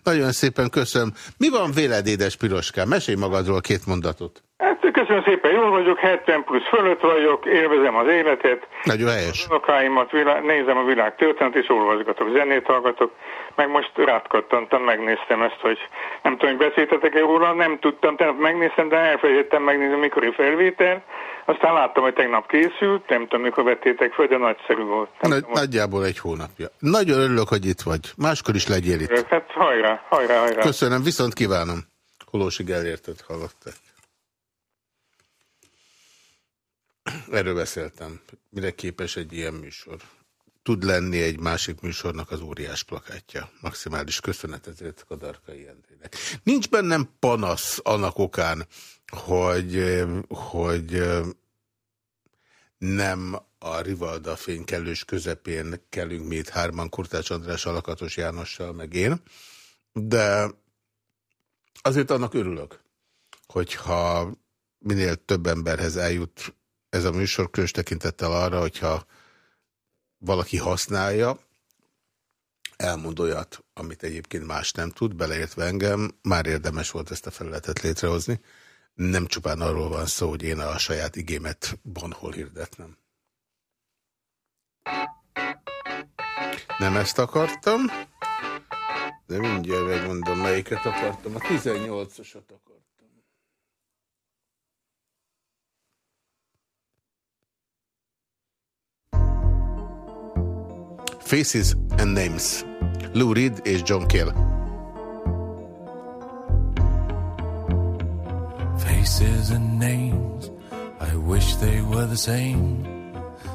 Nagyon szépen köszönöm. Mi van véled, édes Piroskám? Mesélj magadról két mondatot. Hát köszönöm szépen, jól vagyok, 70 plusz fölött vagyok, élvezem az életet. Nagyon helyes. Unokáimat nézem a világ történet, és olvasgatok, zenét hallgatok. Meg most rátkattantam, megnéztem ezt, hogy nem tudom, hogy beszéltetek-e róla, nem tudtam, tehát megnéztem, de elfelejtettem megnézni, mikor felvétel. Aztán láttam, hogy tegnap készült, nem tudom, mikor vettétek föl, de nagyszerű volt. Nagy, tudom, nagyjából egy hónapja. Nagyon örülök, hogy itt vagy. Máskor is legyél itt. Hát hajrá, hajrá, hajrá. Köszönöm, viszont kívánom. Holósi Gellértet hallották. Erről beszéltem. Mire képes egy ilyen műsor? Tud lenni egy másik műsornak az óriás plakátja. Maximális köszönet ezért Kadarkai Endrének. Nincs bennem panasz annak okán, hogy, hogy nem a Rivalda fénykelős közepén kellünk mi itt hárman, Kurtács András, Alakatos Jánossal, meg én, de azért annak örülök, hogyha minél több emberhez eljut ez a műsor különös tekintettel arra, hogyha valaki használja, elmond olyat, amit egyébként más nem tud, beleértve engem, már érdemes volt ezt a felületet létrehozni. Nem csupán arról van szó, hogy én a saját igémet bonhol hirdetnem. Nem ezt akartam, de mindjárt megmondom, melyiket akartam. A 18-osat akartam. Faces and Names. Lou Reed és John Cale. Faces and names, I wish they were the same.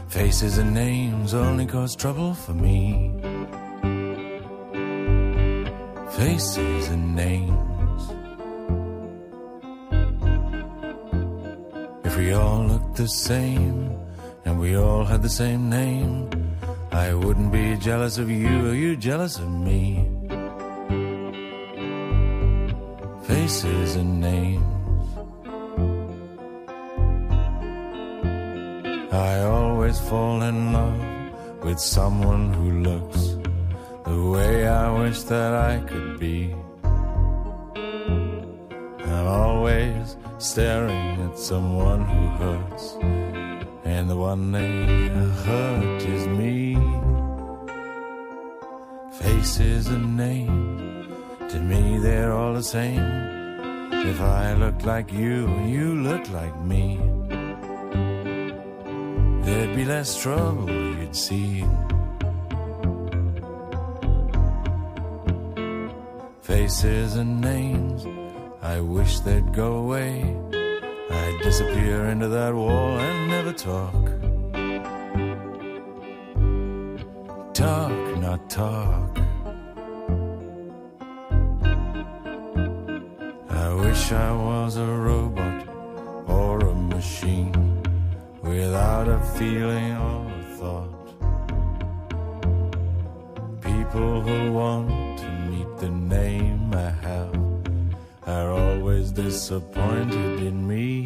Faces and names only cause trouble for me. Faces and names. If we all looked the same and we all had the same name, I wouldn't be jealous of you or you jealous of me. Faces and names. I always fall in love with someone who looks the way I wish that I could be. I'm always staring at someone who hurts and the one they hurt is me. Faces and names, to me they're all the same. If I look like you you look like me, there'd be less trouble, you'd see. Faces and names, I wish they'd go away. I'd disappear into that wall and never talk. Talk, not talk. Wish I was a robot or a machine without a feeling or a thought. People who want to meet the name I have are always disappointed in me.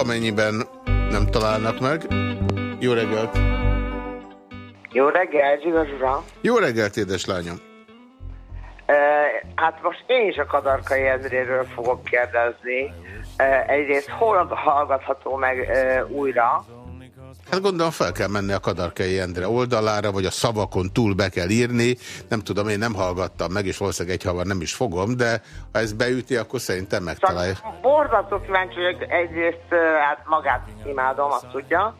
Amennyiben nem találnak meg. Jó reggelt! Jó reggelt, igaz uram! Jó reggelt, édeslányom! Uh, hát most én is a Kadarkai Endréről fogok kérdezni. Uh, egyrészt hol hallgatható meg uh, újra? Hát gondolom fel kell menni a Kadarkai Endre oldalára, vagy a szavakon túl be kell írni. Nem tudom, én nem hallgattam meg, és valószínűleg egy havar nem is fogom, de ha ez beüti, akkor szerintem megtalálja. Borzasztó kíváncsi vagyok, egyrészt hát magát imádom, azt tudja.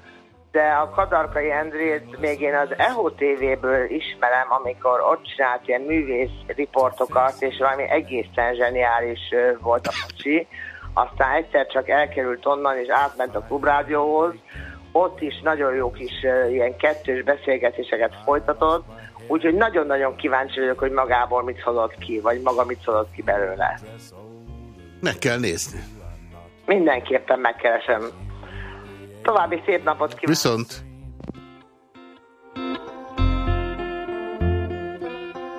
de a Kadarkai Endrét még én az EHO TV-ből ismerem, amikor ott csinált ilyen művész riportokat, és valami egészen zseniális volt a pacsi. Aztán egyszer csak elkerült onnan, és átment a klubrádióhoz. Ott is nagyon jó kis ö, ilyen kettős beszélgetéseket folytatott, úgyhogy nagyon-nagyon kíváncsi vagyok, hogy magából mit hozott ki, vagy maga mit hozott ki belőle. Meg kell nézni. Mindenképpen megkeresem. További szép napot kívánok! Viszont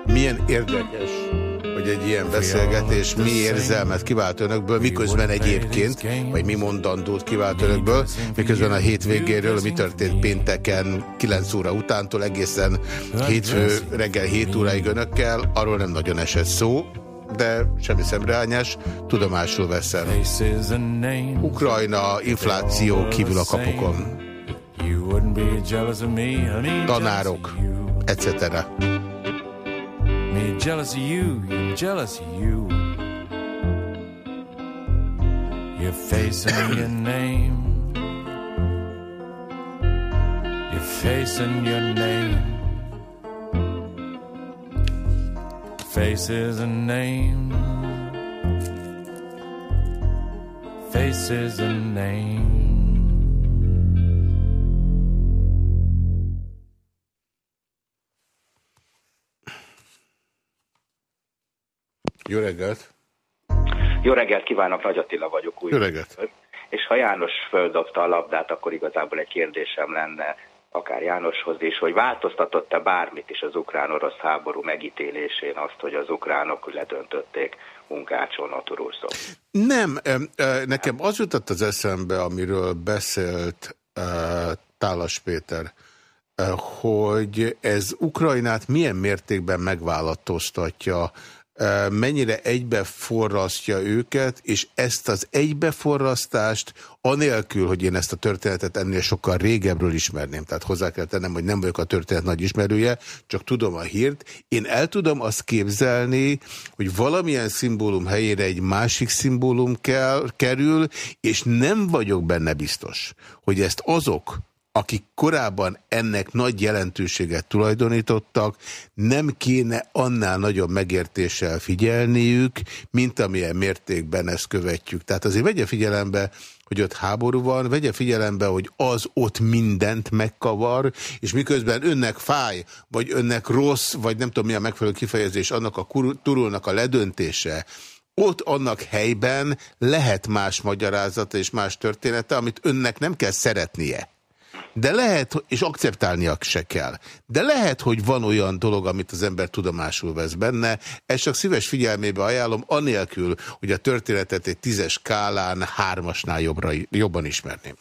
milyen érdekes, hogy egy ilyen beszélgetés mi érzelmet kivált önökből, miközben egyébként, vagy mi mondandót kivált önökből, miközben a hétvégéről, mi történt pénteken 9 óra utántól egészen hétfő reggel 7 óráig önökkel, arról nem nagyon esett szó, de semmi szemreányás, tudomásul veszem. Ukrajna infláció kívül a kapukon. Tanárok, etc. Jealous of you, I'm jealous of you. Your face and your name. Your face and your name. Faces and name. Faces and name. Jó reggelt! Jó reggelt kívánok, Nagy Attila vagyok új. Jó reggelt! És ha János földobta a labdát, akkor igazából egy kérdésem lenne, akár Jánoshoz is, hogy változtatott-e bármit is az ukrán-orosz háború megítélésén azt, hogy az ukránok ledöntötték Munkácson a Turulszot? Nem, em, nekem az jutott az eszembe, amiről beszélt e, Tálas Péter, e, hogy ez Ukrajnát milyen mértékben megvállalatoztatja, e, mennyire egybeforrasztja őket, és ezt az egybeforrasztást, anélkül, hogy én ezt a történetet ennél sokkal régebről ismerném, tehát hozzá kell tennem, hogy nem vagyok a történet nagy ismerője, csak tudom a hírt, én el tudom azt képzelni, hogy valamilyen szimbólum helyére egy másik szimbólum kell, kerül, és nem vagyok benne biztos, hogy ezt azok, akik korábban ennek nagy jelentőséget tulajdonítottak, nem kéne annál nagyobb megértéssel figyelniük, mint amilyen mértékben ezt követjük. Tehát azért vegye figyelembe, hogy ott háború van, vegye figyelembe, hogy az ott mindent megkavar, és miközben önnek fáj, vagy önnek rossz, vagy nem tudom mi a megfelelő kifejezés, annak a turulnak a ledöntése, ott annak helyben lehet más magyarázata és más története, amit önnek nem kell szeretnie. De lehet, és akceptálnia se kell. De lehet, hogy van olyan dolog, amit az ember tudomásul vesz benne. Ezt csak szíves figyelmébe ajánlom, anélkül, hogy a történetet egy tízes skálán hármasnál jobbra, jobban ismerném.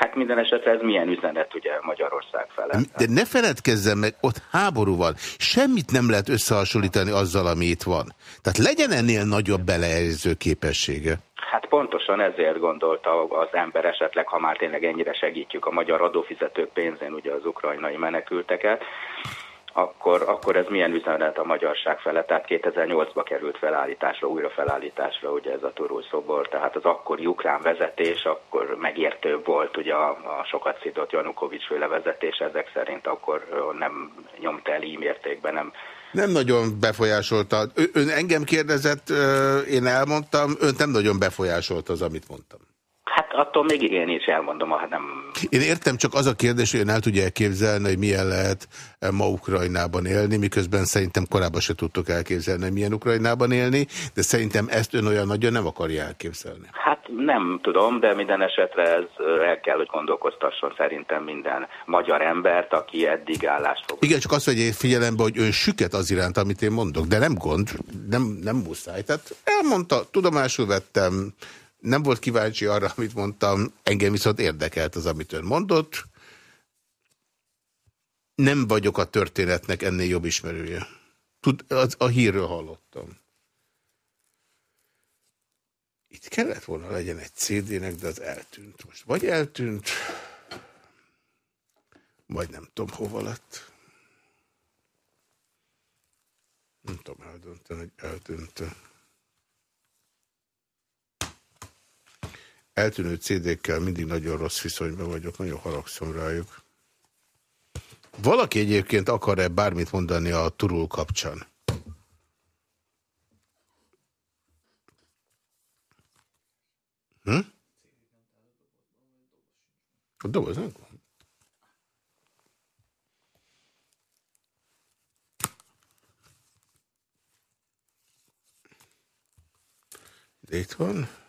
Hát minden esetre ez milyen üzenet ugye Magyarország fele? De ne feledkezzen meg, ott háború van. Semmit nem lehet összehasonlítani azzal, ami itt van. Tehát legyen ennél nagyobb beleegyző képessége. Hát pontosan ezért gondolta az ember esetleg, ha már tényleg ennyire segítjük a magyar adófizetők pénzén ugye az ukrajnai menekülteket, akkor, akkor ez milyen üzenet a magyarság fele? Tehát 2008-ba került felállításra, újra felállításra ugye ez a Turul szobor, tehát az akkori ukrán vezetés akkor megértőbb volt ugye a, a sokat szidott Janukovics féle ezek szerint akkor nem nyomta el mértékben, nem nem nagyon befolyásolta. Ön engem kérdezett, én elmondtam, ön nem nagyon befolyásolta az, amit mondtam. Hát attól még én is elmondom, ha nem... Én értem, csak az a kérdés, hogy ön el tudja elképzelni, hogy milyen lehet ma Ukrajnában élni, miközben szerintem korábban se tudtok elképzelni, hogy milyen Ukrajnában élni, de szerintem ezt ön olyan nagyon nem akarja elképzelni. Hát nem tudom, de minden esetre ez el kell, hogy gondolkoztasson szerintem minden magyar embert, aki eddig állást fog. Igen, csak azt vegyék figyelembe, hogy ön süket az iránt, amit én mondok, de nem gond, nem, nem muszáj. Tehát elmondta, tudomásul vettem, nem volt kíváncsi arra, amit mondtam, engem viszont érdekelt az, amit ön mondott. Nem vagyok a történetnek ennél jobb ismerője. Tud, az, a hírről hallottam. Itt kellett volna legyen egy CD-nek, de az eltűnt most. Vagy eltűnt, vagy nem tudom hova lett. Nem tudom eldönteni, hogy eltűnt. Eltűnő CD-kkel mindig nagyon rossz viszonyban vagyok, nagyon haragszom rájuk. Valaki egyébként akar-e bármit mondani a turul kapcsán? Hm? A doboz nem. De itt van.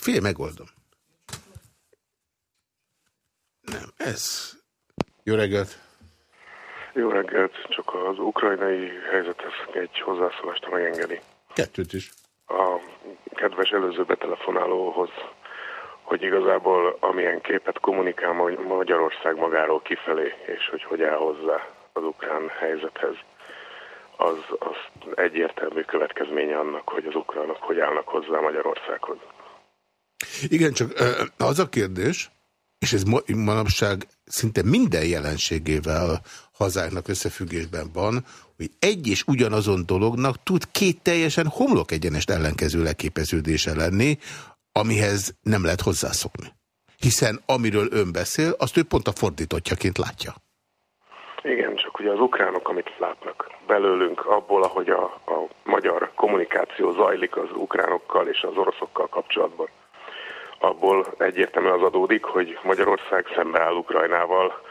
Figyelj, megoldom. Nem, ez. Jó reggelt! Jó reggelt, csak az ukrajnai helyzethez egy hozzászólást ha megengedi. Kettőt is. A kedves előző betelefonálóhoz, hogy igazából amilyen képet kommunikál Magyarország magáról kifelé, és hogy hogy áll hozzá az ukrán helyzethez, az, az egyértelmű következménye annak, hogy az ukránok hogy állnak hozzá Magyarországhoz. Igen, csak az a kérdés, és ez manapság szinte minden jelenségével hazáknak összefüggésben van, hogy egy és ugyanazon dolognak tud két teljesen homlok egyenest ellenkező leképeződése lenni, amihez nem lehet hozzászokni. Hiszen amiről ön beszél, azt ő pont a fordítottjaként látja. Igen, csak ugye az ukránok, amit látnak belőlünk, abból, ahogy a, a magyar kommunikáció zajlik az ukránokkal és az oroszokkal kapcsolatban, abból egyértelműen az adódik, hogy Magyarország szembeáll Ukrajnával,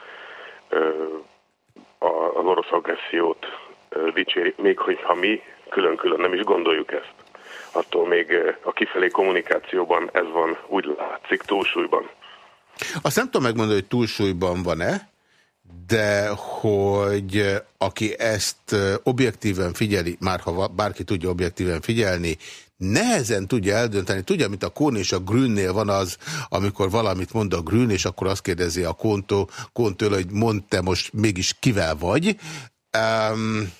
az orosz agressziót dicséri, még hogyha mi külön-külön nem is gondoljuk ezt. Attól még a kifelé kommunikációban ez van, úgy látszik, túlsúlyban. Azt nem tudom megmondani, hogy túlsúlyban van-e, de hogy aki ezt objektíven figyeli, már ha bárki tudja objektíven figyelni, nehezen tudja eldönteni. Tudja, mint a Kón és a Grünnél van az, amikor valamit mond a Grün, és akkor azt kérdezi a Kóntól, Kóntól hogy mondd te most mégis kivel vagy. Um,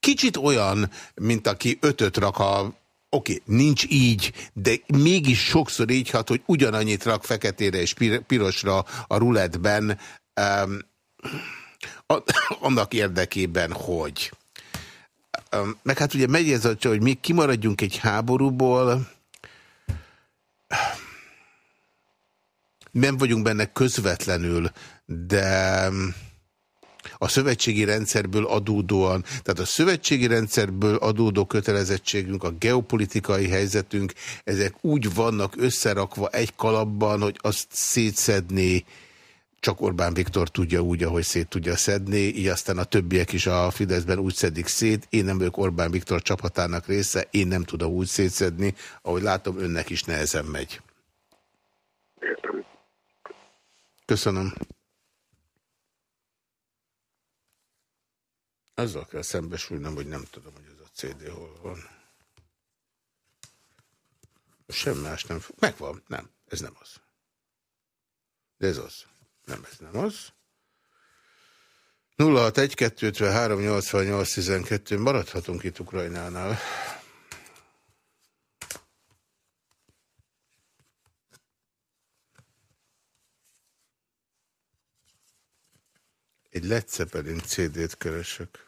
kicsit olyan, mint aki ötöt rak a Oké, okay, nincs így, de mégis sokszor így hat, hogy ugyanannyit rak feketére és pirosra a ruletben, um, annak érdekében, hogy meg hát ugye megy ez a, hogy mi kimaradjunk egy háborúból, nem vagyunk benne közvetlenül, de a szövetségi rendszerből adódóan, tehát a szövetségi rendszerből adódó kötelezettségünk, a geopolitikai helyzetünk, ezek úgy vannak összerakva egy kalapban, hogy azt szétszedni csak Orbán Viktor tudja úgy, ahogy szét tudja szedni, így aztán a többiek is a Fideszben úgy szedik szét. Én nem vagyok Orbán Viktor csapatának része, én nem tudom úgy szétszedni, ahogy látom, önnek is nehezen megy. Értem. Köszönöm. Azzal kell szembesülnem, hogy nem tudom, hogy ez a CD hol van. Semmi más nem. Megvan. Nem. Ez nem az. De ez az. Nem, ez nem az. 061-253-88-12 maradhatunk itt Ukrajnánál. Egy Led Zeppelin CD-t keresek.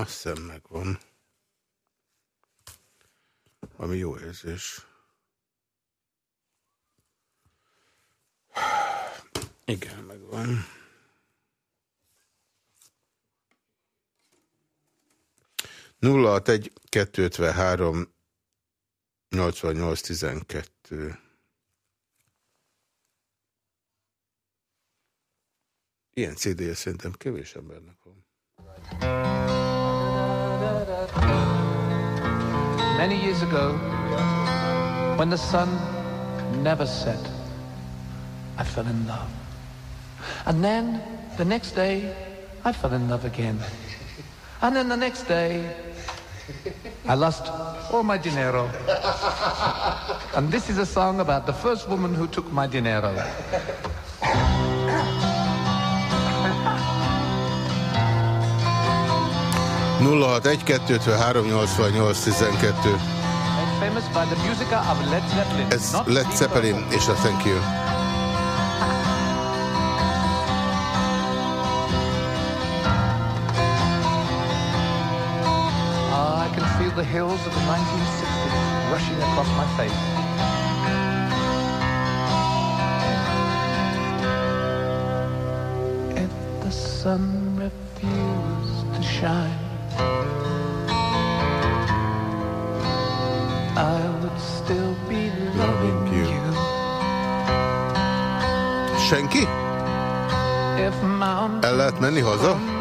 Azt hiszem megvan. Ami jó érzés. Igen, megvan. Nulla egy 253 88 12 Ilyen CD-je szerintem kevés embernek van. Many years ago, when the sun never set, I fell in love. And then the next day, I fell in love again. And then the next day, I lost all my dinero. And this is a song about the first woman who took my dinero. 061-253-8812. famous by the music of Led Zeppelin. Ez Led Zeppelin és a Thank You. Ah, I can feel the hills of the 1960s rushing across my face. If the sun refused to shine, I would still be loving you. Senki? El lehet menni haza?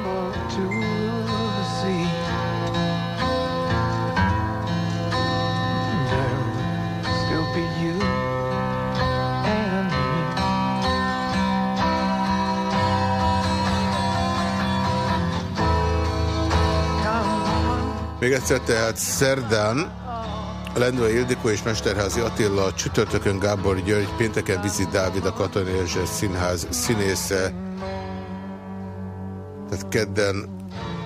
Még egyszer tehát szerdán Lendvai Ildikó és Mesterházi Attila, csütörtökön Gábor György, pénteken Vizi Dávid, a Katonai Erzsébet Színház színésze, tehát kedden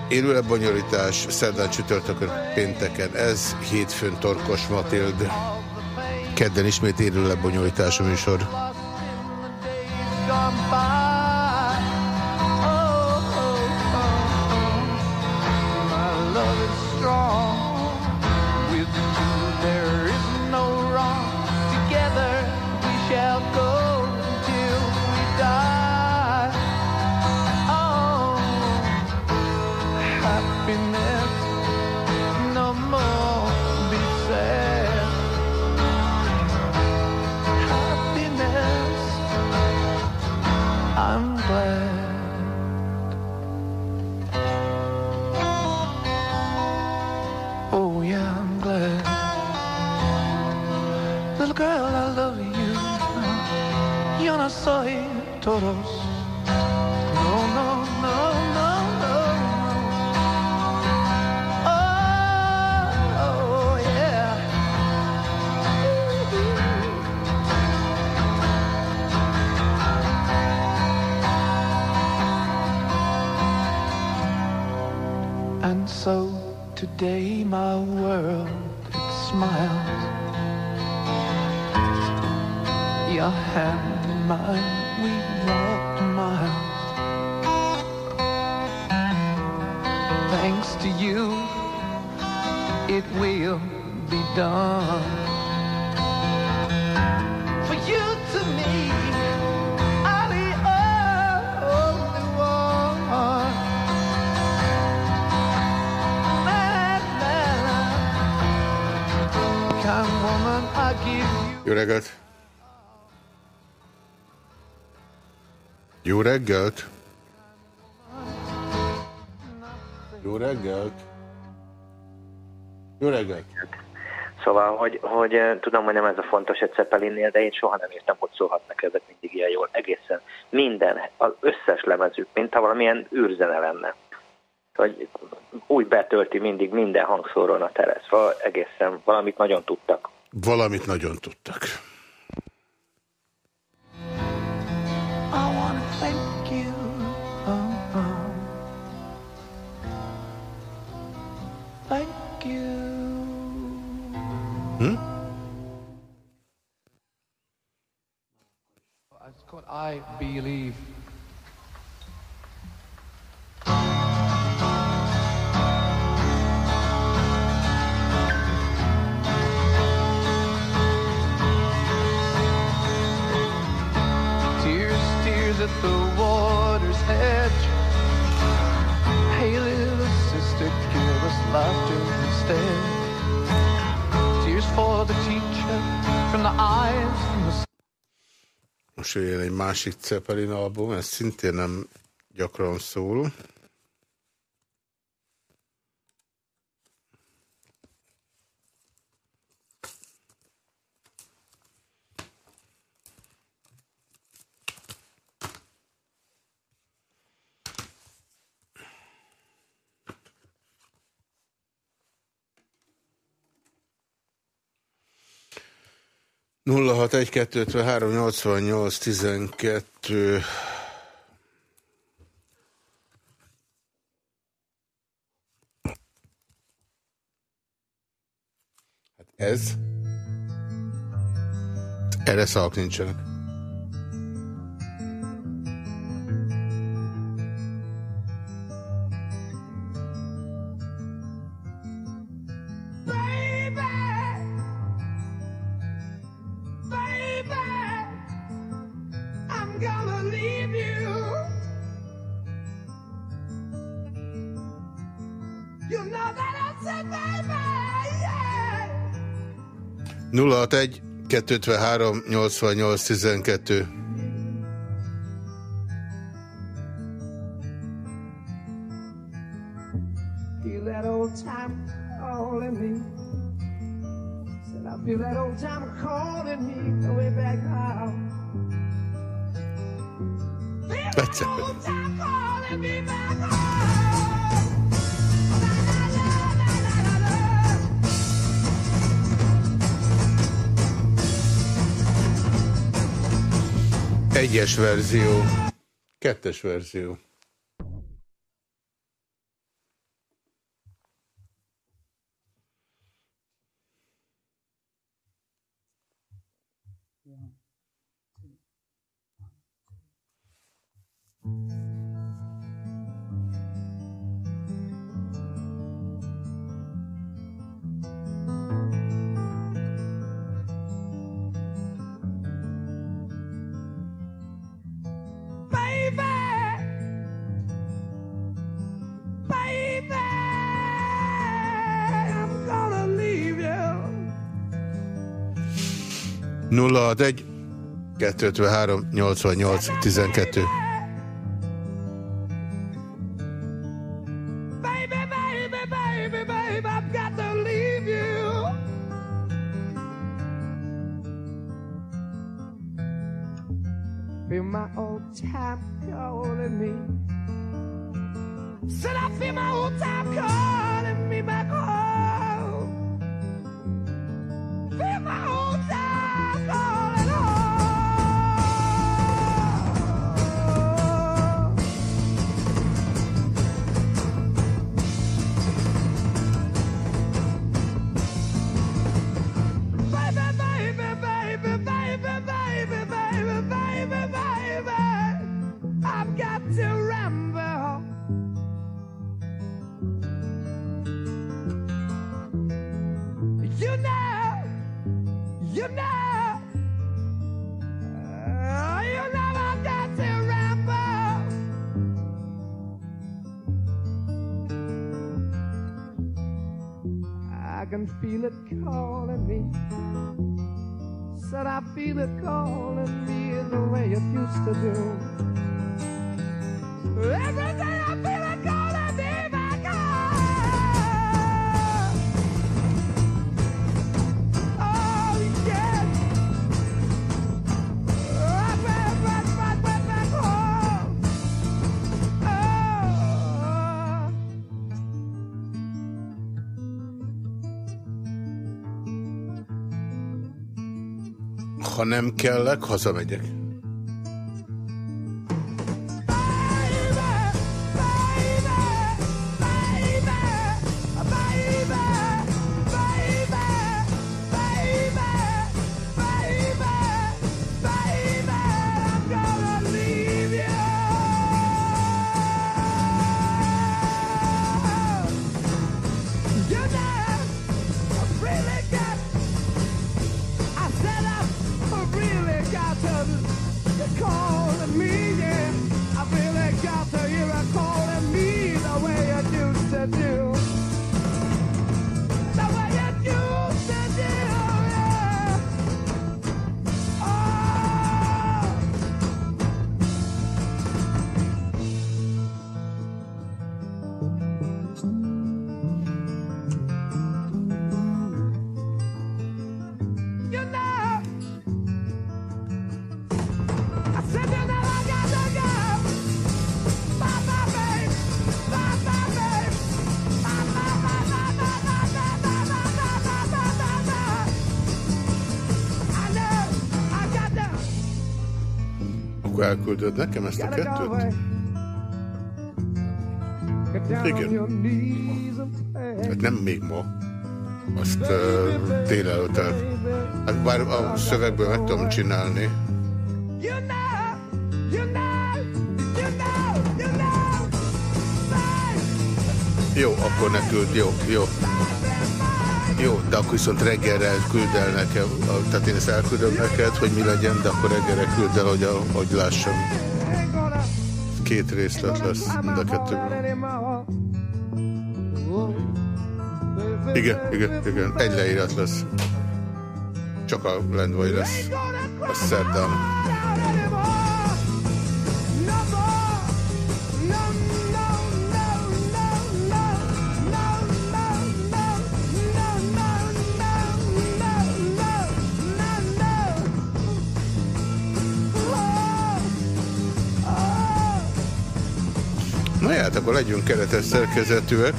élőlebonyolítás, szerdán csütörtökön pénteken ez, hétfőn Torkos Matild, kedden ismét élőlebonyolítás a műsor. Smiles. Your hand in mine, we walked miles. Thanks to you, it will be done. Jó reggelt! Jó reggelt! Jó reggelt! Jó reggelt! Szóval, hogy, hogy eh, tudom, hogy nem ez a fontos egy Zeppelinnél, de én soha nem értem, hogy szólhatnak ezek mindig ilyen jól. Egészen minden, az összes lemezük, mint ha valamilyen űrzene lenne. Hogy úgy betölti mindig minden hangszóron a teret. Szóval egészen valamit nagyon tudtak. Valamit nagyon tudtak. I wanna thank you. Thank you. Hm? It's called I Believe. For the teacher from the eyes from the Most jöjjön egy másik Zeppelin album, ez szintén nem gyakran szól. 061-253-88-12 Hát ez? Erre szavak nincsenek. 061 253 88 12 verzió. Kettes verzió. 061 253 88 12 can feel it calling me. Said I feel it calling me in the way it used to do. Nem kellek, hazamegyek. elküldöd nekem ezt a kettőt? Igen. Hát nem még ma. Azt uh, télelőtt el. Hát bár a szövegből meg tudom csinálni. Jó, akkor ne küld. Jó, jó. Jó, de akkor viszont reggelre küld el nekem, tehát én ezt elküldöm neked, hogy mi legyen, de akkor reggelre küld el, hogy, a, hogy lássam. Két részlet lesz mind a kettőben. Igen, igen, igen. Egy leírat lesz. Csak a lendvai lesz. A szerdán. Akkor legyünk keretes szerkezetűek.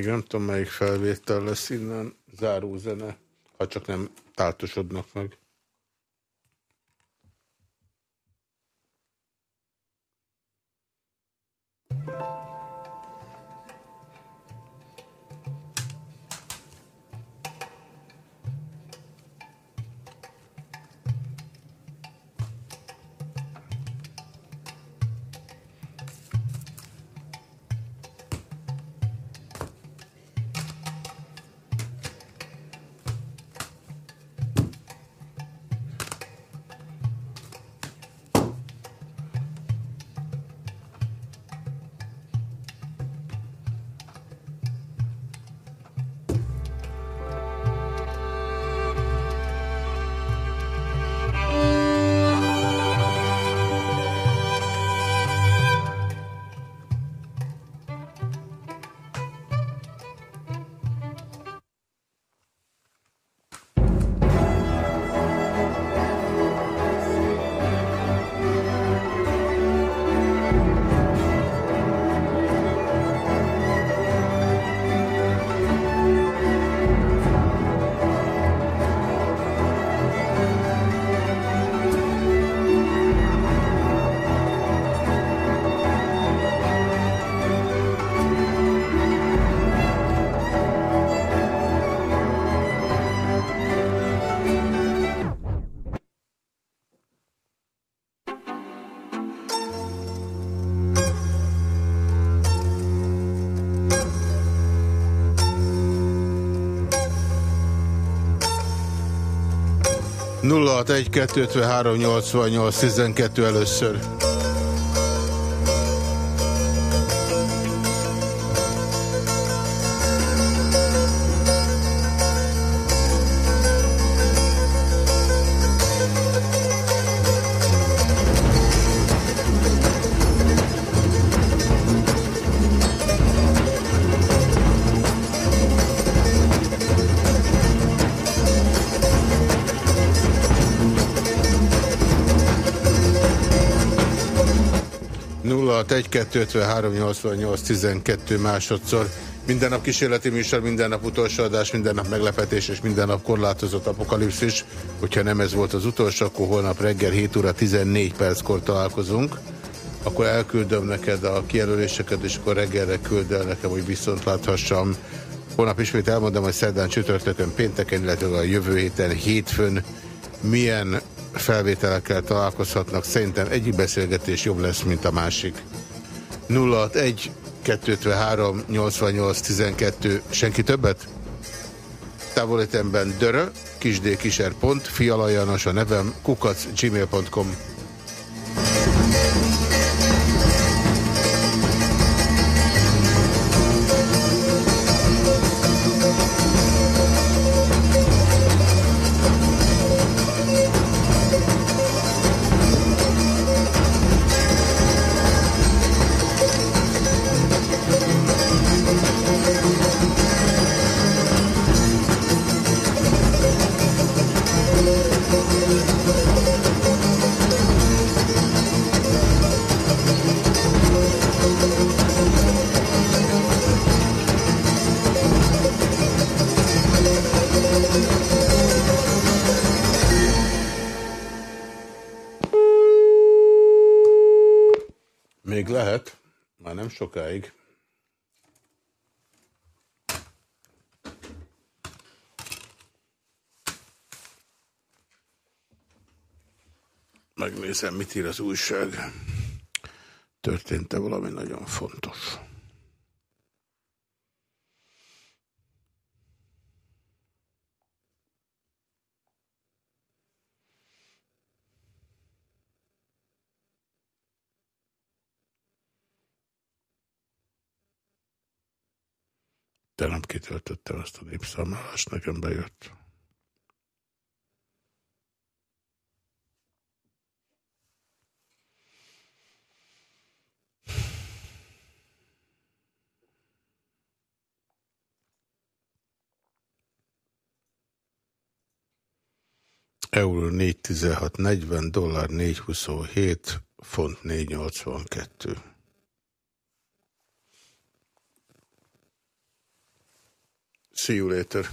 Még nem tudom, melyik felvétel lesz innen zárózene, ha csak nem táltosodnak meg. Nulla hat egy kettő három nyolcvannyolc tizenkettő először. Nulla hat egy kettő három nyolcvannyolc tizenkettő másodszor. Minden nap kísérleti műsor, minden nap utolsó adás, minden nap meglepetés és minden nap korlátozott apokalipszis. Hogyha nem ez volt az utolsó, akkor holnap reggel 7 óra 14 perckor találkozunk. Akkor elküldöm neked a kijelöléseket, és akkor reggelre küld el nekem, hogy viszont láthassam. Holnap ismét elmondom, hogy szerdán csütörtökön, pénteken, illetve a jövő héten, hétfőn milyen felvételekkel találkozhatnak. Szerintem egyik beszélgetés jobb lesz, mint a másik. 061 253 88 12 Senki többet? Távolétemben dörö, kisdkiser pont, fialajanos a nevem, kukac gmail.com. sokáig. Megnézem, mit ír az újság. Történt-e valami nagyon fontos? Kitöltöttem ezt a népszámlálást, nekem bejött. Euró 4,16,40, dollár 4,27, font 4,82. See you later.